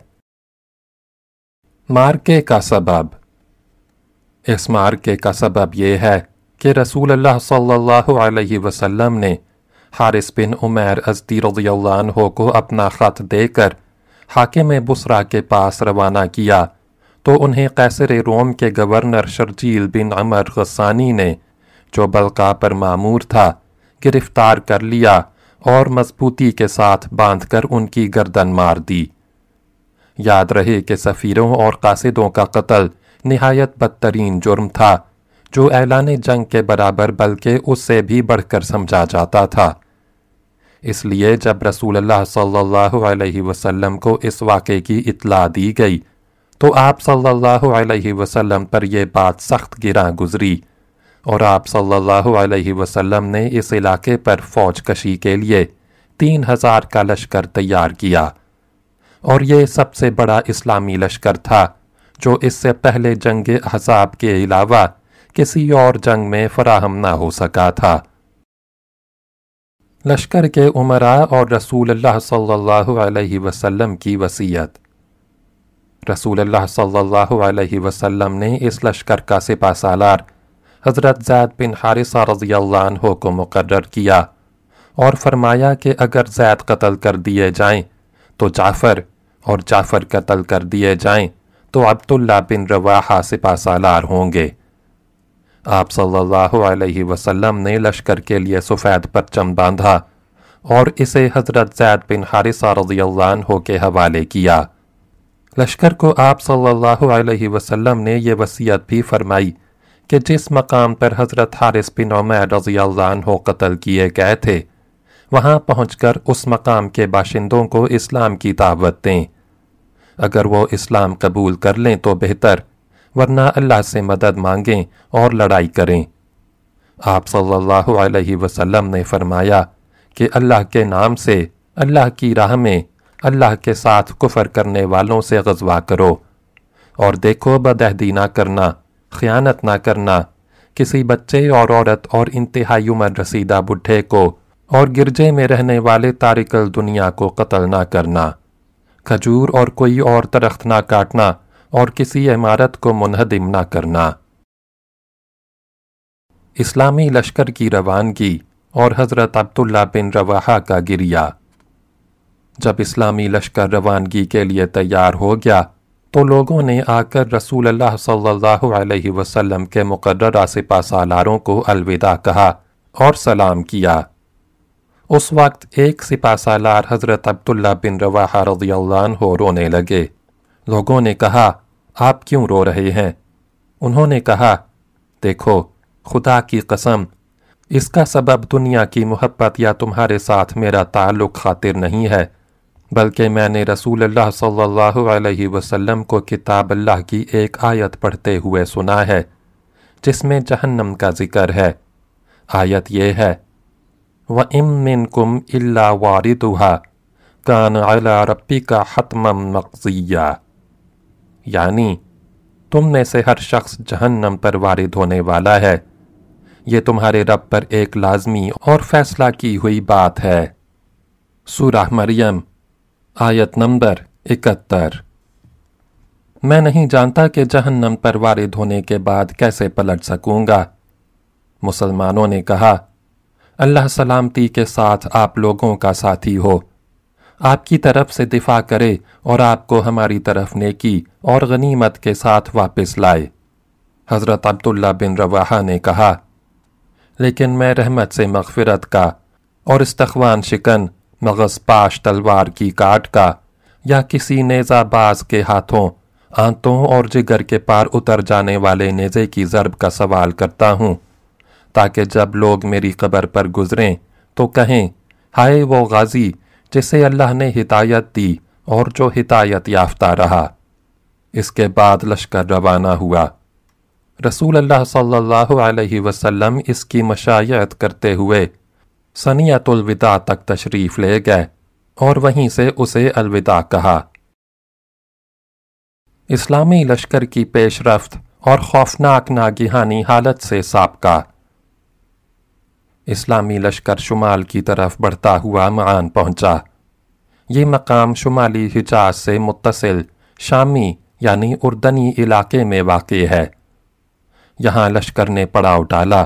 مارکے کا سبب۔ اس مارکے کا سبب یہ ہے کہ رسول اللہ صلی اللہ علیہ وسلم نے حارث بن عمیر ازدی رضی اللہ عنہ کو اپنا خط دے کر حاکم بسرا کے پاس روانہ کیا تو انہیں قیصر روم کے گورنر شرجیل بن عمر غسانی نے جو بلقا پر معمور تھا گرفتار کر لیا اور مضبوطی کے ساتھ باندھ کر ان کی گردن مار دی۔ یاد رہے کہ سفیروں اور قاصدوں کا قتل نہایت بدترین جرم تھا۔ جو اعلان جنگ کے برابر بلکہ اس سے بھی بڑھ کر سمجھا جاتا تھا۔ اس لیے جب رسول اللہ صلی اللہ علیہ وسلم کو اس واقعے کی اطلاع دی گئی، تو آپ صلی اللہ علیہ وسلم پر یہ بات سخت گراں گزری اور آپ صلی اللہ علیہ وسلم نے اس علاقے پر فوج کشی کے لیے تین ہزار کا لشکر تیار کیا۔ اور یہ سب سے بڑا اسلامی لشکر تھا، جو اس سے پہلے جنگ احزاب کے علاوہ کسی اور جنگ میں فراہم نہ ہو سکا تھا۔ لشکر کے عمراء اور رسول اللہ صلی اللہ علیہ وسلم کی وسیعت رسول اللہ صلی اللہ علیہ وسلم نے اس لشکر کا سپہ سالار حضرت زید بن حارثہ رضی اللہ عنہ کو مقرر کیا اور فرمایا کہ اگر زید قتل کر دیے جائیں تو جعفر اور جعفر قتل کر دیے جائیں تو عبداللہ بن رواحہ سپہ سالار ہوں گے۔ آپ صلی اللہ علیہ وسلم نے لشکر کے لیے سفید پرچم باندھا اور اسے حضرت زید بن حارثہ رضی اللہ عنہ کے حوالے کیا۔ لشکر کو آپ صلی اللہ علیہ وسلم نے یہ وصیت بھی فرمائی کہ جس مقام پر حضرت حارث بن عمیر رضی اللہ عنہ قتل کیے گئے تھے، وہاں پہنچ کر اس مقام کے باشندوں کو اسلام کی دعوت دیں۔ اگر وہ اسلام قبول کر لیں تو بہتر۔ ورنہ اللہ سے مدد مانگیں اور لڑائی کریں۔ آپ صلی اللہ علیہ وسلم نے فرمایا کہ اللہ کے نام سے اللہ کی راہ میں اللہ کے ساتھ کفر کرنے والوں سے غزوہ کرو اور دیکھو بدہدی نہ کرنا، خیانت نہ کرنا، کسی بچے اور عورت اور انتہائی عمر رسیدہ بڈھے کو اور گرجے میں رہنے والے تارکل دنیا کو قتل نہ کرنا، کھجور اور کوئی اور درخت نہ کاٹنا اور کسی عمارت کو منہدم نہ کرنا۔ اسلامی لشکر کی روانگی اور حضرت عبداللہ بن رواحہ کا گریا جب اسلامی لشکر روانگی کے لیے تیار ہو گیا، تو لوگوں نے آ کر رسول اللہ صلی اللہ علیہ وسلم کے مقررہ سپا سالاروں کو الوداع کہا اور سلام کیا۔ اس وقت ایک سپا سالار حضرت عبداللہ بن رواحہ رضی اللہ عنہ رونے لگے۔ لوگوں نے کہا آپ کیوں رو رہے ہیں؟ انہوں نے کہا، دیکھو، خدا کی قسم، اس کا سبب دنیا کی محبت یا تمہارے ساتھ میرا تعلق خاطر نہیں ہے، بلکہ میں نے رسول اللہ صلی اللہ علیہ وسلم کو کتاب اللہ کی ایک آیت پڑھتے ہوئے سنا ہے، جس میں جہنم کا ذکر ہے۔ آیت یہ ہے وَإِم مِّنْكُمْ إِلَّا وَارِدُهَا كَانَ عَلَى رَبِّكَ حَتْمًا مَقْضِيًّا یعنی تم میں سے ہر شخص جہنم پر وارد ہونے والا ہے۔ یہ تمہارے رب پر ایک لازمی اور فیصلہ کی ہوئی بات ہے۔ سورہ مریم، آیت نمبر اکتر میں نہیں جانتا کہ جہنم پر وارد ہونے کے بعد کیسے پلٹ سکوں گا۔ مسلمانوں نے کہا، اللہ سلامتی کے ساتھ آپ لوگوں کا ساتھی ہو۔ آپ کی طرف سے دفاع کرے اور آپ کو ہماری طرف نیکی اور غنیمت کے ساتھ واپس لائے۔ حضرت عبداللہ بن رواحہ نے کہا، لیکن میں رحمت سے مغفرت کا اور استخوان شکن، مغز پاش، تلوار کی کاٹ کا یا کسی نیزہ باز کے ہاتھوں، آنتوں اور جگر کے پار اتر جانے والے نیزے کی ضرب کا سوال کرتا ہوں، تاکہ جب لوگ میری قبر پر گزریں تو کہیں، ہائے وہ غازی! جسے اللہ نے ہدایت دی اور جو ہدایت یافتہ رہا۔ اس کے بعد لشکر روانہ ہوا۔ رسول اللہ صلی اللہ علیہ وسلم اس کی مشایعت کرتے ہوئے سنیت الوداع تک تشریف لے گئے اور وہیں سے اسے الوداع کہا۔ اسلامی لشکر کی پیش رفت اور خوفناک ناگہانی حالت سے سابقہ۔ اسلامی لشکر شمال کی طرف بڑھتا ہوا معان پہنچا۔ یہ مقام شمالی حجاز سے متصل، شامی یعنی اردنی علاقے میں واقع ہے۔ یہاں لشکر نے پڑاؤ ڈالا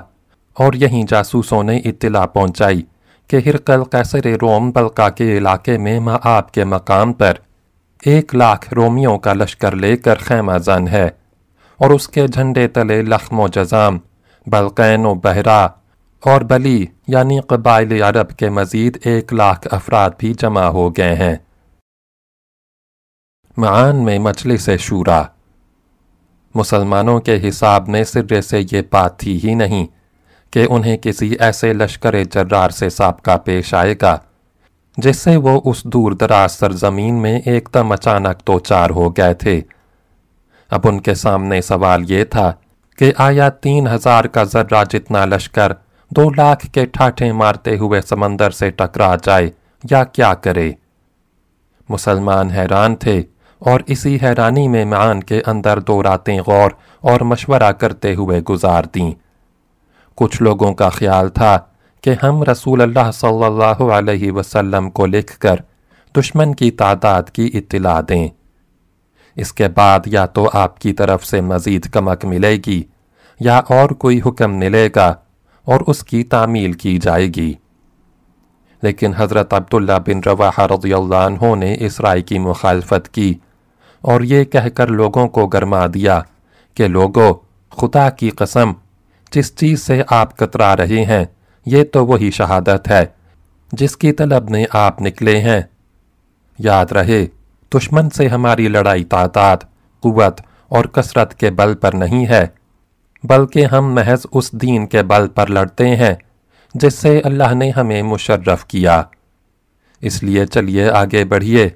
اور یہیں جاسوسوں نے اطلاع پہنچائی کہ ہرقل قیصر روم بلکہ کے علاقے میں آپ کے مقام پر ایک لاکھ رومیوں کا لشکر لے کر خیمہ زن ہے اور اس کے جھنڈے تلے لخم و جزام، بلقین و بہرا اور بلی یعنی قبائل عرب کے مزید ایک لاکھ افراد بھی جمع ہو گئے ہیں۔ معان میں مجلس شورا۔ مسلمانوں کے حساب میں سرے سے یہ بات تھی ہی نہیں کہ انہیں کسی ایسے لشکر جرار سے سابقہ پیش آئے گا، جس سے وہ اس دور دراز سرزمین میں ایک دم اچانک تو چار ہو گئے تھے۔ اب ان کے سامنے سوال یہ تھا کہ آیا تین ہزار کا ذرہ جتنا لشکر دو لاکھ کے ٹھاٹھے مارتے ہوئے سمندر سے ٹکرا جائے، یا کیا کرے؟ مسلمان حیران تھے اور اسی حیرانی میں معان کے اندر دو راتیں غور اور مشورہ کرتے ہوئے گزار دیں۔ کچھ لوگوں کا خیال تھا کہ ہم رسول اللہ صلی اللہ علیہ وسلم کو لکھ کر دشمن کی تعداد کی اطلاع دیں۔ اس کے بعد یا تو آپ کی طرف سے مزید کمک ملے گی یا اور کوئی حکم ملے گا۔ اور اس کی تعمیل کی جائے گی۔ لیکن حضرت عبداللہ بن رواحہ رضی اللہ عنہ نے اس رائے کی مخالفت کی اور یہ کہہ کر لوگوں کو گرما دیا کہ لوگوں خدا کی قسم، جس چیز سے آپ کترا رہے ہیں، یہ تو وہی شہادت ہے جس کی طلب نے آپ نکلے ہیں۔ یاد رہے، دشمن سے ہماری لڑائی تعداد، قوت اور کثرت کے بل پر نہیں ہے۔ بلکہ ہم محض اس دین کے بل پر لڑتے ہیں، جس سے اللہ نے ہمیں مشرف کیا۔ اس لیے چلیے آگے بڑھیے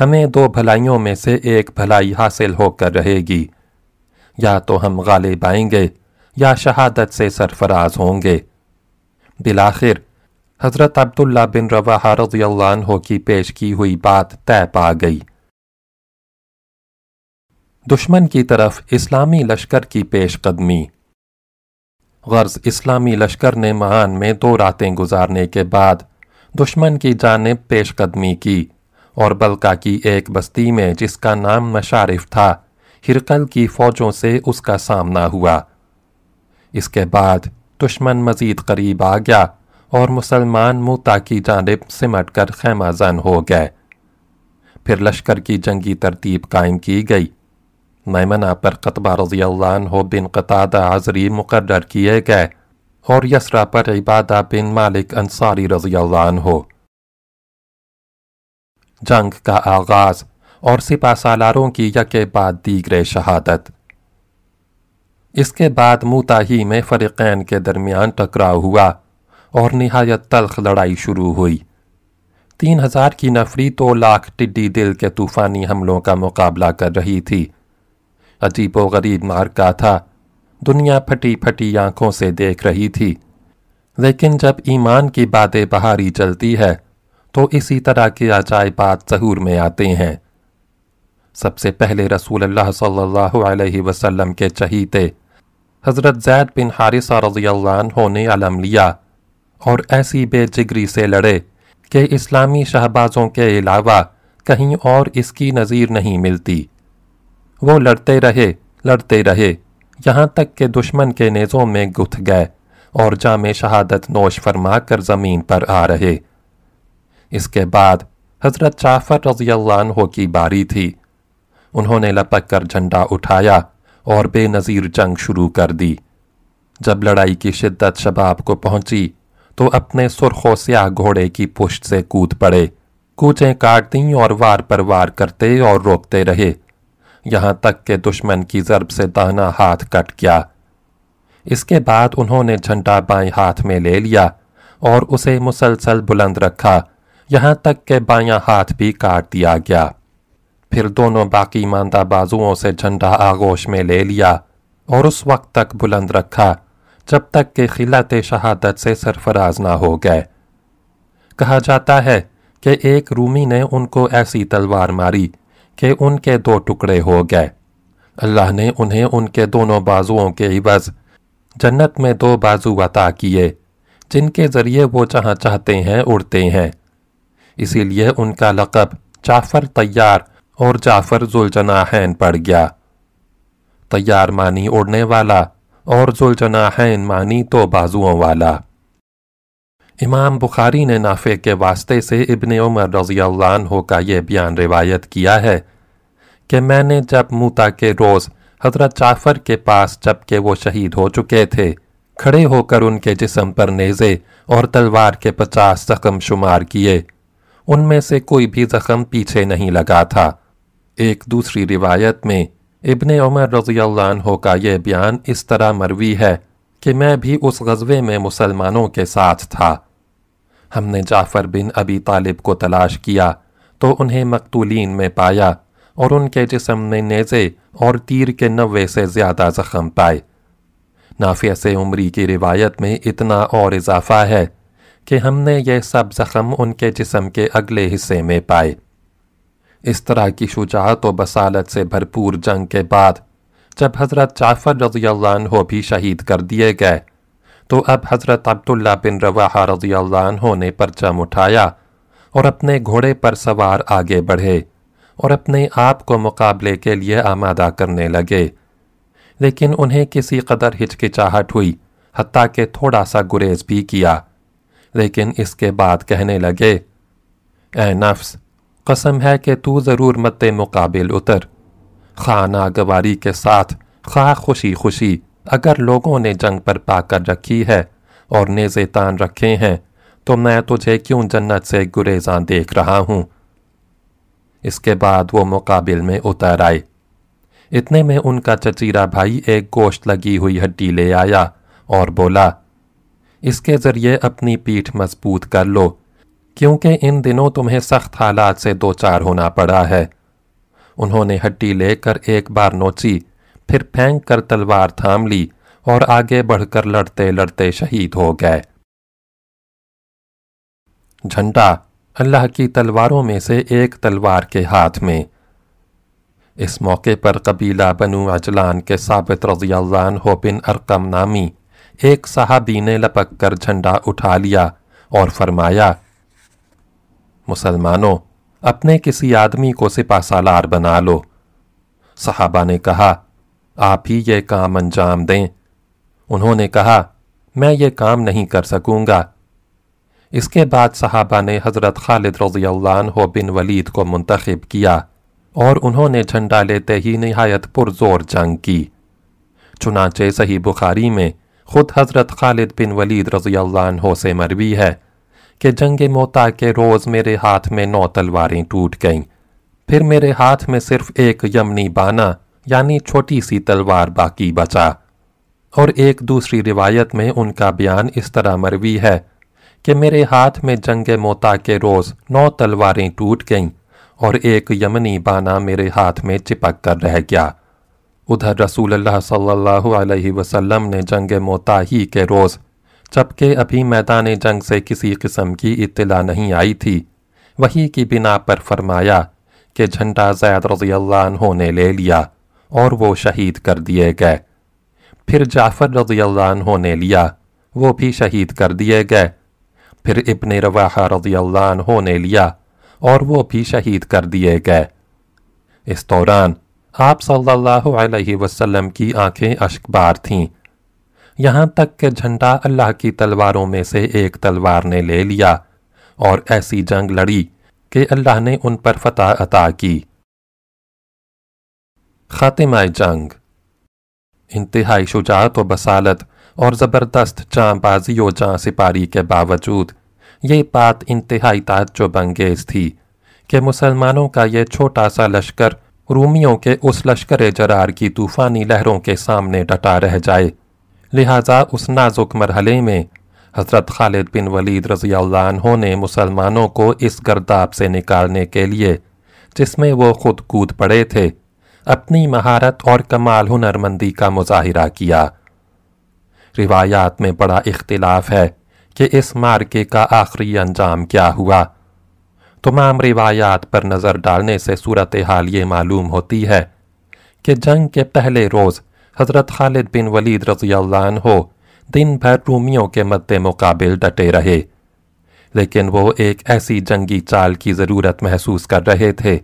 ہمیں دو بھلائیوں میں سے ایک بھلائی حاصل ہو کر رہے گی۔ یا تو ہم غالب آئیں گے، یا شہادت سے سرفراز ہوں گے۔ بلاخر حضرت عبداللہ بن رواحہ رضی اللہ عنہ کی پیش کی ہوئی بات طے پا گئی۔ دشمن کی طرف اسلامی لشکر کی پیش قدمی۔ غرض اسلامی لشکر نے معان میں دو راتیں گزارنے کے بعد دشمن کی جانب پیش قدمی کی اور بلکہ کی ایک بستی میں جس کا نام مشارف تھا، ہرقل کی فوجوں سے اس کا سامنا ہوا۔ اس کے بعد دشمن مزید قریب آ گیا اور مسلمان موتا کی جانب سمٹ کر خیمہ زن ہو گئے۔ پھر لشکر کی جنگی ترتیب قائم کی گئی۔ میمنہ پر قطبہ رضی اللہ عنہ بن قطادہ عذری مقرر کیے گئے اور یسرا پر عبادہ بن مالک انصاری رضی اللہ عنہ۔ جنگ کا آغاز اور سپا سالاروں کی یکے بعد دیگر شہادت۔ اس کے بعد موتا ہی میں فرقین کے درمیان ٹکراؤ ہوا اور نہایت تلخ لڑائی شروع ہوئی۔ تین ہزار کی نفری تو لاکھ ٹڈی دل کے طوفانی حملوں کا مقابلہ کر رہی تھی۔ عجیب و غریب مارکا تھا۔ دنیا پھٹی پھٹی آنکھوں سے دیکھ رہی تھی۔ لیکن جب ایمان کی باتیں بہاری چلتی ہے، تو اسی طرح کے عجائبات ظہور میں آتے ہیں۔ سب سے پہلے رسول اللہ صلی اللہ علیہ وسلم کے چہیتے حضرت زید بن حارثہ رضی اللہ عنہ نے علم لیا اور ایسی بے جگری سے لڑے کہ اسلامی شہبازوں کے علاوہ کہیں اور اس کی نظیر نہیں ملتی۔ وہ لڑتے رہے لڑتے رہے۔ یہاں تک کہ دشمن کے نیزوں میں گتھ گئے اور جامع شہادت نوش فرما کر زمین پر آ رہے۔ اس کے بعد حضرت جعفر رضی اللہ عنہ کی باری تھی۔ انہوں نے لپک کر جھنڈا اٹھایا اور بے نظیر جنگ شروع کر دی۔ جب لڑائی کی شدت شباب کو پہنچی تو اپنے سرخ و سیاہ گھوڑے کی پشت سے کود پڑے۔ کوچیں کاٹتی اور وار پر وار کرتے اور روکتے رہے۔ یہاں تک کہ دشمن کی ضرب سے دانا ہاتھ کٹ گیا۔ اس کے بعد انہوں نے جھنڈا بائیں ہاتھ میں لے لیا اور اسے مسلسل بلند رکھا۔ یہاں تک کہ بائیں ہاتھ بھی کاٹ دیا گیا۔ پھر دونوں باقی ماندہ بازوؤں سے جھنڈا آغوش میں لے لیا اور اس وقت تک بلند رکھا جب تک کہ خلت شہادت سے سرفراز نہ ہو گئے۔ کہا جاتا ہے کہ ایک رومی نے ان کو ایسی تلوار ماری کہ ان کے دو ٹکڑے ہو گئے۔ اللہ نے انہیں ان کے دونوں بازوؤں کے عوض جنت میں دو بازو عطا کیے، جن کے ذریعے وہ جہاں چاہتے ہیں اڑتے ہیں۔ اسی لیے ان کا لقب جعفر تیار اور جعفر زلجناحین پڑ گیا۔ تیار مانی اڑنے والا اور زلجناحین مانی تو بازوؤں والا۔ امام بخاری نے نافع کے واسطے سے ابن عمر رضی اللہ عنہ کا یہ بیان روایت کیا ہے کہ میں نے جب موتا کے روز حضرت جعفر کے پاس جبکہ وہ شہید ہو چکے تھے، کھڑے ہو کر ان کے جسم پر نیزے اور تلوار کے پچاس زخم شمار کیے۔ ان میں سے کوئی بھی زخم پیچھے نہیں لگا تھا۔ ایک دوسری روایت میں ابن عمر رضی اللہ عنہ کا یہ بیان اس طرح مروی ہے کہ میں بھی اس غزوے میں مسلمانوں کے ساتھ تھا۔ ہم نے جعفر بن ابی طالب کو تلاش کیا تو انہیں مقتولین میں پایا اور ان کے جسم میں نیزے اور تیر کے نوے سے زیادہ زخم پائے۔ نافیہ سے عمری کی روایت میں اتنا اور اضافہ ہے کہ ہم نے یہ سب زخم ان کے جسم کے اگلے حصے میں پائے۔ اس طرح کی شجاعت و بصالت سے بھرپور جنگ کے بعد جب حضرت جعفر رضی اللہ عنہ بھی شہید کر دیے گئے تو اب حضرت عبداللہ بن رواحہ رضی اللہ عنہ نے پرچم اٹھایا اور اپنے گھوڑے پر سوار آگے بڑھے اور اپنے آپ کو مقابلے کے لیے آمادہ کرنے لگے۔ لیکن انہیں کسی قدر ہچکچاہٹ ہوئی، حتیٰ کہ تھوڑا سا گریز بھی کیا۔ لیکن اس کے بعد کہنے لگے، اے نفس، قسم ہے کہ تو ضرور مت مقابل اتر۔ خواہ ناگواری کے ساتھ خواہ خوشی خوشی اگر لوگوں نے جنگ پر پا کر رکھی ہے اور نیزے تان رکھے ہیں، تو میں تجھے کیوں جنت سے گریزاں دیکھ رہا ہوں؟ اس کے بعد وہ مقابل میں اتر آئے۔ اتنے میں ان کا چچیرا بھائی ایک گوشت لگی ہوئی ہڈی لے آیا اور بولا، اس کے ذریعے اپنی پیٹھ مضبوط کر لو، کیونکہ ان دنوں تمہیں سخت حالات سے دو چار ہونا پڑا ہے۔ انہوں نے ہڈی لے کر ایک بار نوچی۔ پھر پھینک کر تلوار تھام لی اور آگے بڑھ کر لڑتے لڑتے شہید ہو گئے۔ جھنڈا، اللہ کی تلواروں میں سے ایک تلوار کے ہاتھ میں۔ اس موقع پر قبیلہ بنو اجلان کے ثابت رضی اللہ عنہ بن ارقم نامی ایک صحابی نے لپک کر جھنڈا اٹھا لیا اور فرمایا، مسلمانوں، اپنے کسی آدمی کو سپا سالار بنا لو۔ صحابہ نے کہا آپ ہی یہ کام انجام دیں۔ انہوں نے کہا، میں یہ کام نہیں کر سکوں گا۔ اس کے بعد صحابہ نے حضرت خالد رضی اللہ عنہ بن ولید کو منتخب کیا اور انہوں نے جھنڈا لیتے ہی نہایت پرزور جنگ کی۔ چنانچہ صحیح بخاری میں خود حضرت خالد بن ولید رضی اللہ عنہ سے مروی ہے کہ جنگ موتا کے روز میرے ہاتھ میں نو تلواریں ٹوٹ گئیں۔ پھر میرے ہاتھ میں صرف ایک یمنی بانا یعنی چھوٹی سی تلوار باقی بچا۔ اور ایک دوسری روایت میں ان کا بیان اس طرح مروی ہے کہ میرے ہاتھ میں جنگ موتا کے روز نو تلواریں ٹوٹ گئیں اور ایک یمنی بانا میرے ہاتھ میں چپک کر رہ گیا۔ ادھر رسول اللہ صلی اللہ علیہ وسلم نے جنگ موتا ہی کے روز، جبکہ ابھی میدان جنگ سے کسی قسم کی اطلاع نہیں آئی تھی، وہی کی بنا پر فرمایا کہ جھنڈا زید رضی اللہ عنہ نے لے لیا۔ اور وہ شہید کر دیے گئے۔ پھر جعفر رضی اللہ عنہ نے لیا، وہ بھی شہید کر دیے گئے۔ پھر ابن رواحہ رضی اللہ عنہ نے لیا اور وہ بھی شہید کر دیے گئے۔ اس دوران آپ صلی اللہ علیہ وسلم کی آنکھیں اشک بار تھیں۔ یہاں تک کہ جھنڈا اللہ کی تلواروں میں سے ایک تلوار نے لے لیا اور ایسی جنگ لڑی کہ اللہ نے ان پر فتح عطا کی۔ خاتمہ جنگ انتہائی شجاعت و بسالت اور زبردست جاں بازی و جاں سپاری کے باوجود یہ بات انتہائی تعجب انگیز تھی کہ مسلمانوں کا یہ چھوٹا سا لشکر رومیوں کے اس لشکر جرار کی طوفانی لہروں کے سامنے ڈٹا رہ جائے لہٰذا اس نازک مرحلے میں حضرت خالد بن ولید رضی اللہ عنہ نے مسلمانوں کو اس گرداب سے نکالنے کے لیے جس میں وہ خود کود پڑے تھے اپنی مہارت اور کمال ہنرمندی کا مظاہرہ کیا۔ روایات میں بڑا اختلاف ہے کہ اس مارکے کا آخری انجام کیا ہوا۔ تمام روایات پر نظر ڈالنے سے صورتحال یہ معلوم ہوتی ہے کہ جنگ کے پہلے روز حضرت خالد بن ولید رضی اللہ عنہ دن بھر رومیوں کے مد مقابل ڈٹے رہے، لیکن وہ ایک ایسی جنگی چال کی ضرورت محسوس کر رہے تھے۔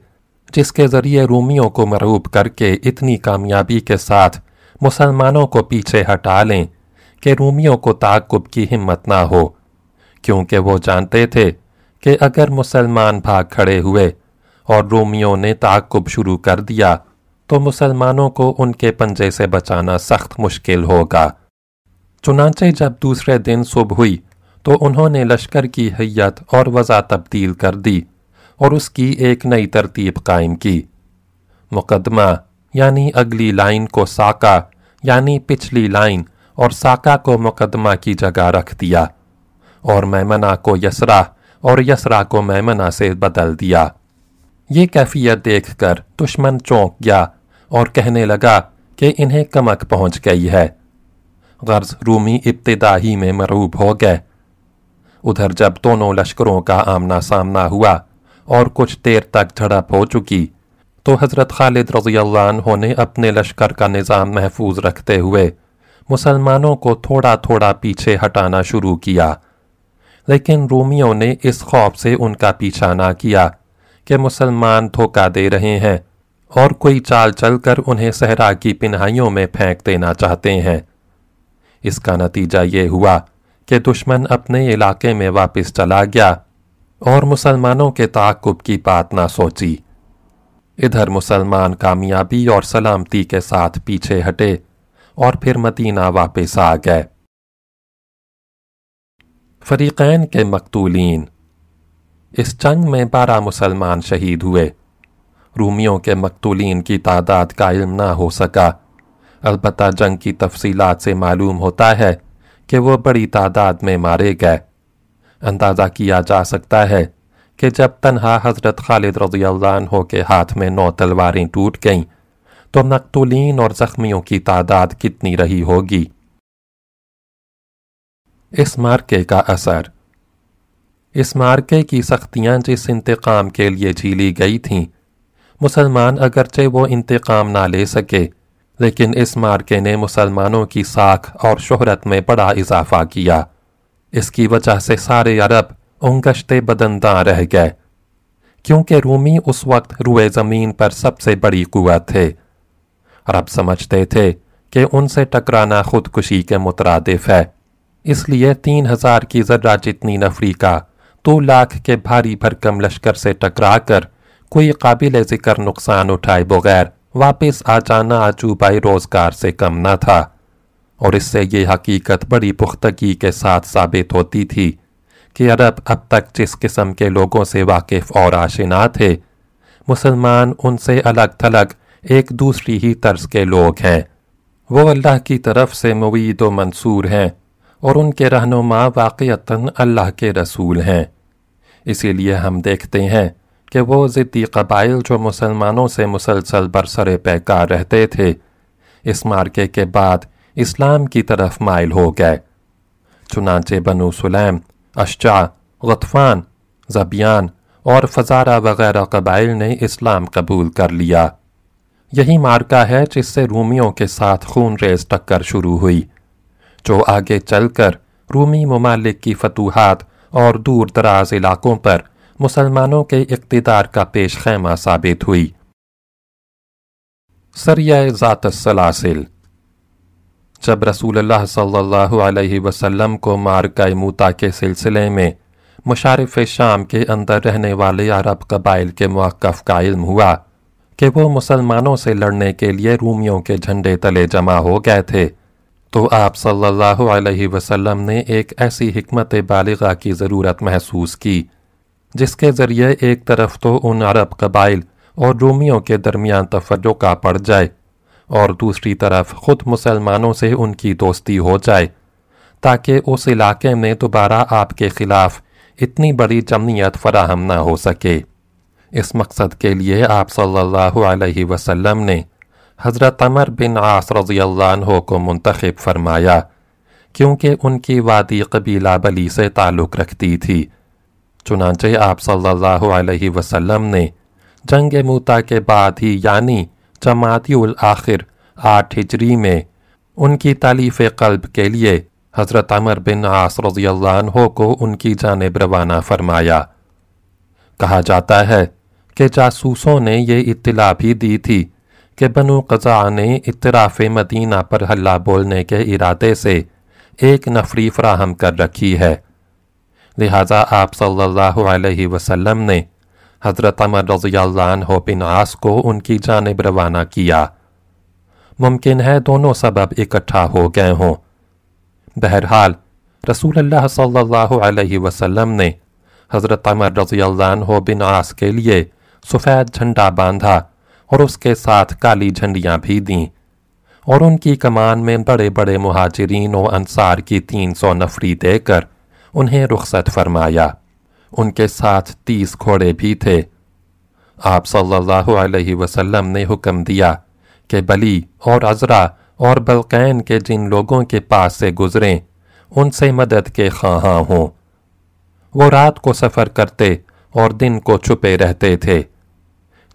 جس کے ذریعے رومیوں کو مرعوب کر کے اتنی کامیابی کے ساتھ مسلمانوں کو پیچھے ہٹا لیں کہ رومیوں کو تعقب کی ہمت نہ ہو، کیونکہ وہ جانتے تھے کہ اگر مسلمان بھاگ کھڑے ہوئے اور رومیوں نے تعقب شروع کر دیا، تو مسلمانوں کو ان کے پنجے سے بچانا سخت مشکل ہوگا۔ چنانچہ جب دوسرے دن صبح ہوئی، تو انہوں نے لشکر کی حیت اور وضع تبدیل کر دی۔ اور اس کی ایک نئی ترتیب قائم کی۔ مقدمہ یعنی اگلی لائن کو ساکا یعنی پچھلی لائن، اور ساکا کو مقدمہ کی جگہ رکھ دیا۔ اور میمنہ کو یسرا، اور یسرا کو میمنہ سے بدل دیا۔ یہ کیفیت دیکھ کر دشمن چونک گیا اور کہنے لگا کہ انہیں کمک پہنچ گئی ہے۔ غرض رومی ابتدا ہی میں مروب ہو گئے۔ ادھر جب دونوں لشکروں کا آمنا سامنا ہوا اور کچھ دیر تک جھڑپ ہو چکی۔ تو حضرت خالد رضی اللہ عنہ نے اپنے لشکر کا نظام محفوظ رکھتے ہوئے مسلمانوں کو تھوڑا تھوڑا پیچھے ہٹانا شروع کیا۔ لیکن رومیوں نے اس خوف سے ان کا پیچھا نہ کیا کہ مسلمان دھوکہ دے رہے ہیں اور کوئی چال چل کر انہیں صحرا کی پنہائیوں میں پھینک دینا چاہتے ہیں۔ اس کا نتیجہ یہ ہوا کہ دشمن اپنے علاقے میں واپس چلا گیا۔ اور مسلمانوں کے تعقب کی بات نہ سوچی۔ ادھر مسلمان کامیابی اور سلامتی کے ساتھ پیچھے ہٹے اور پھر مدینہ واپس آ گئے۔ فریقین کے مقتولین۔ اس جنگ میں بارہ مسلمان شہید ہوئے۔ رومیوں کے مقتولین کی تعداد کا علم نہ ہو سکا۔ البتہ جنگ کی تفصیلات سے معلوم ہوتا ہے کہ وہ بڑی تعداد میں مارے گئے۔ اندازہ کیا جا سکتا ہے کہ جب تنہا حضرت خالد رضی اللہ عنہ کے ہاتھ میں نو تلواریں ٹوٹ گئیں تو مقتولین اور زخمیوں کی تعداد کتنی رہی ہوگی۔ اس مارکے کا اثر۔ اس مارکے کی سختیاں جس انتقام کے لیے جھیلی گئی تھیں، مسلمان اگرچہ وہ انتقام نہ لے سکے، لیکن اس مارکے نے مسلمانوں کی ساکھ اور شہرت میں بڑا اضافہ کیا۔ اس کی وجہ سے سارے عرب انگشتے بدنداں رہ گئے۔ کیونکہ رومی اس وقت روئے زمین پر سب سے بڑی قوت تھے۔ عرب سمجھتے تھے کہ ان سے ٹکرانا خودکشی کے مترادف ہے۔ اس لیے تین ہزار کی ذرہ جتنی نفری کا دو لاکھ کے بھاری بھرکم لشکر سے ٹکرا کر کوئی قابل ذکر نقصان اٹھائے بغیر واپس آ جانا عجوبائی روزگار سے کم نہ تھا۔ اور اس سے یہ حقیقت بڑی پختگی کے ساتھ ثابت ہوتی تھی کہ عرب اب تک جس قسم کے لوگوں سے واقف اور آشنا تھے، مسلمان ان سے الگ تھلگ ایک دوسری ہی طرز کے لوگ ہیں۔ وہ اللہ کی طرف سے موید و منصور ہیں اور ان کے رہنما واقعتاً اللہ کے رسول ہیں۔ اسی لیے ہم دیکھتے ہیں کہ وہ ضدی قبائل جو مسلمانوں سے مسلسل برسر پیکار رہتے تھے۔ اس مارکے کے بعد اسلام کی طرف مائل ہو گئے۔ چنانچہ بنو سلیم، اشجع، غطفان، زبیان اور فزارہ وغیرہ قبائل نے اسلام قبول کر لیا۔ یہی مارکہ ہے جس سے رومیوں کے ساتھ خون ریز ٹکر شروع ہوئی۔ جو آگے چل کر رومی ممالک کی فتوحات اور دور دراز علاقوں پر مسلمانوں کے اقتدار کا پیش خیمہ ثابت ہوئی۔ سریہ ذات السلاسل۔ جب رسول اللہ صلی اللہ علیہ وسلم کو مارکہ موتا کے سلسلے میں مشارف شام کے اندر رہنے والے عرب قبائل کے موقف کا علم ہوا کہ وہ مسلمانوں سے لڑنے کے لیے رومیوں کے جھنڈے تلے جمع ہو گئے تھے، تو آپ صلی اللہ علیہ وسلم نے ایک ایسی حکمت بالغہ کی ضرورت محسوس کی، جس کے ذریعے ایک طرف تو ان عرب قبائل اور رومیوں کے درمیان تفرقہ پڑ جائے۔ اور دوسری طرف خود مسلمانوں سے ان کی دوستی ہو جائے، تاکہ اس علاقے میں دوبارہ آپ کے خلاف اتنی بڑی جمعیت فراہم نہ ہو سکے۔ اس مقصد کے لیے آپ صلی اللہ علیہ وسلم نے حضرت عمر بن عاص رضی اللہ عنہ کو منتخب فرمایا، کیونکہ ان کی وادی قبیلہ بلی سے تعلق رکھتی تھی۔ چنانچہ آپ صلی اللہ علیہ وسلم نے جنگ موتا کے بعد ہی یعنی جماعتی الآخر آٹھ ہجری میں ان کی تعلیف قلب کے لیے حضرت عمر بن عاص رضی اللہ عنہ کو ان کی جانب روانہ فرمایا۔ کہا جاتا ہے کہ جاسوسوں نے یہ اطلاع بھی دی تھی کہ بنو قضاء نے اطراف مدینہ پر حلہ بولنے کے ارادے سے ایک نفری فراہم کر رکھی ہے۔ لہذا آپ صلی اللہ علیہ وسلم نے حضرت عمر رضی اللہ عنہ بن عاص کو ان کی جانب روانہ کیا۔ ممکن ہے دونوں سبب اکٹھا ہو گئے ہوں۔ بہرحال، رسول اللہ صلی اللہ علیہ وسلم نے حضرت عمر رضی اللہ عنہ بن عاص کے لیے سفید جھنڈا باندھا اور اس کے ساتھ کالی جھنڈیاں بھی دیں اور ان کی کمان میں بڑے بڑے مہاجرین و انصار کی تین سو نفری دے کر انہیں رخصت فرمایا۔ ان کے ساتھ تیس گھوڑے بھی تھے۔ آپ صلی اللہ علیہ وسلم نے حکم دیا کہ بلی اور عذرا اور بلقین کے جن لوگوں کے پاس سے گزریں، ان سے مدد کے خواہاں ہوں۔ وہ رات کو سفر کرتے اور دن کو چھپے رہتے تھے۔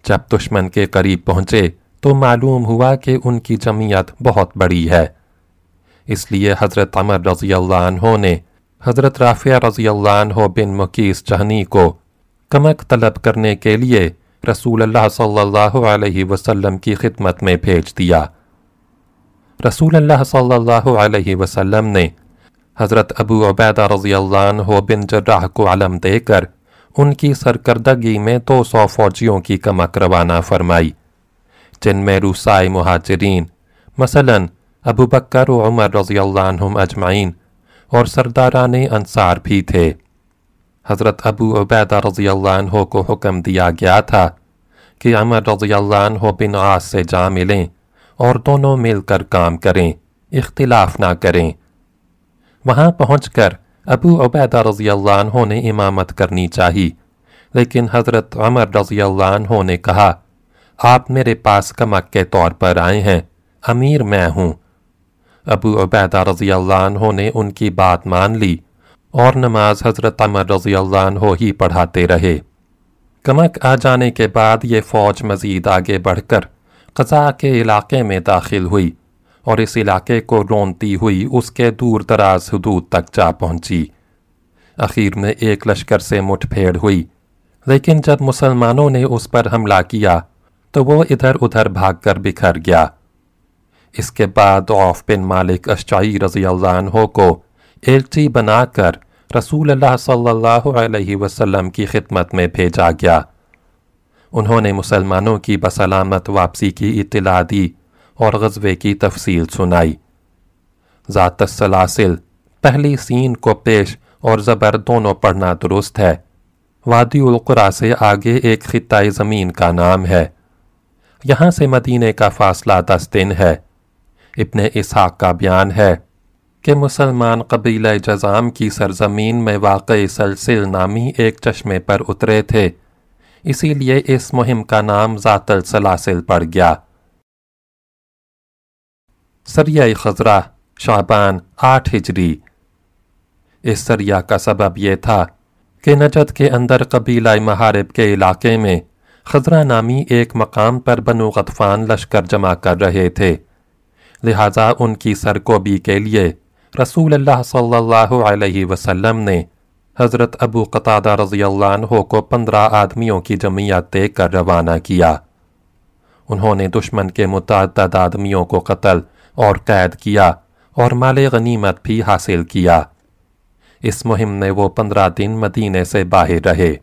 جب دشمن کے قریب پہنچے تو معلوم ہوا کہ ان کی جمعیت بہت بڑی ہے۔ اس لیے حضرت عمر رضی اللہ عنہ نے حضرت رافع رضی اللہ عنہ بن مکیس چہنی کو کمک طلب کرنے کے لیے رسول اللہ صلی اللہ علیہ وسلم کی خدمت میں بھیج دیا۔ رسول اللہ صلی اللہ علیہ وسلم نے حضرت ابو عبیدہ رضی اللہ عنہ بن جراح کو علم دے کر ان کی سرکردگی میں دو سو فوجیوں کی کمک روانہ فرمائی، جن میں روسائی مہاجرین، مثلا ابو بکر و عمر رضی اللہ عنہم اجمعین اور سرداران انصار بھی تھے۔ حضرت ابو عبیدہ رضی اللہ عنہ کو حکم دیا گیا تھا کہ عمر رضی اللہ عنہ بن عاص سے جا ملیں اور دونوں مل کر کام کریں، اختلاف نہ کریں۔ وہاں پہنچ کر ابو عبیدہ رضی اللہ عنہ نے امامت کرنی چاہی، لیکن حضرت عمر رضی اللہ عنہ نے کہا، آپ میرے پاس کمک کے طور پر آئے ہیں، امیر میں ہوں۔ ابو عبیدہ رضی اللہ عنہ نے ان کی بات مان لی اور نماز حضرت عمر رضی اللہ عنہ ہی پڑھاتے رہے۔ کمک آ جانے کے بعد یہ فوج مزید آگے بڑھ کر قضاء کے علاقے میں داخل ہوئی اور اس علاقے کو رونتی ہوئی اس کے دور دراز حدود تک جا پہنچی۔ اخیر میں ایک لشکر سے مٹھ پھیڑ ہوئی، لیکن جب مسلمانوں نے اس پر حملہ کیا تو وہ ادھر ادھر بھاگ کر بکھر گیا۔ اس کے بعد عوف بن مالک اشچائی رضی اللہ عنہ کو ایلچی بنا کر رسول اللہ صلی اللہ علیہ وسلم کی خدمت میں بھیجا گیا۔ انہوں نے مسلمانوں کی بسلامت واپسی کی اطلاع دی اور غزوے کی تفصیل سنائی۔ ذات السلاسل، پہلی سین کو پیش اور زبر دونوں پڑھنا درست ہے۔ وادی القرا سے آگے ایک خطۂ زمین کا نام ہے۔ یہاں سے مدینے کا فاصلہ دس دن ہے۔ ابن اسحاق کا بیان ہے کہ مسلمان قبیلہ جزام کی سرزمین میں واقع سلسل نامی ایک چشمے پر اترے تھے۔ اسی لیے اس مہم کا نام ذات السلاسل پڑ گیا۔ سریہ خزرہ شعبان، آٹھ ہجری۔ اس سریہ کا سبب یہ تھا کہ نجد کے اندر قبیلہ محارب کے علاقے میں خزرہ نامی ایک مقام پر بنو غطفان لشکر جمع کر رہے تھے۔ لہٰذا ان کی سرکوبی کے لیے رسول اللہ صلی اللہ علیہ وسلم نے حضرت ابو قطادہ رضی اللہ عنہ کو پندرہ آدمیوں کی جمعیت دے کر روانہ کیا۔ انہوں نے دشمن کے متعدد آدمیوں کو قتل اور قید کیا اور مال غنیمت بھی حاصل کیا۔ اس مہم میں وہ پندرہ دن مدینے سے باہر رہے۔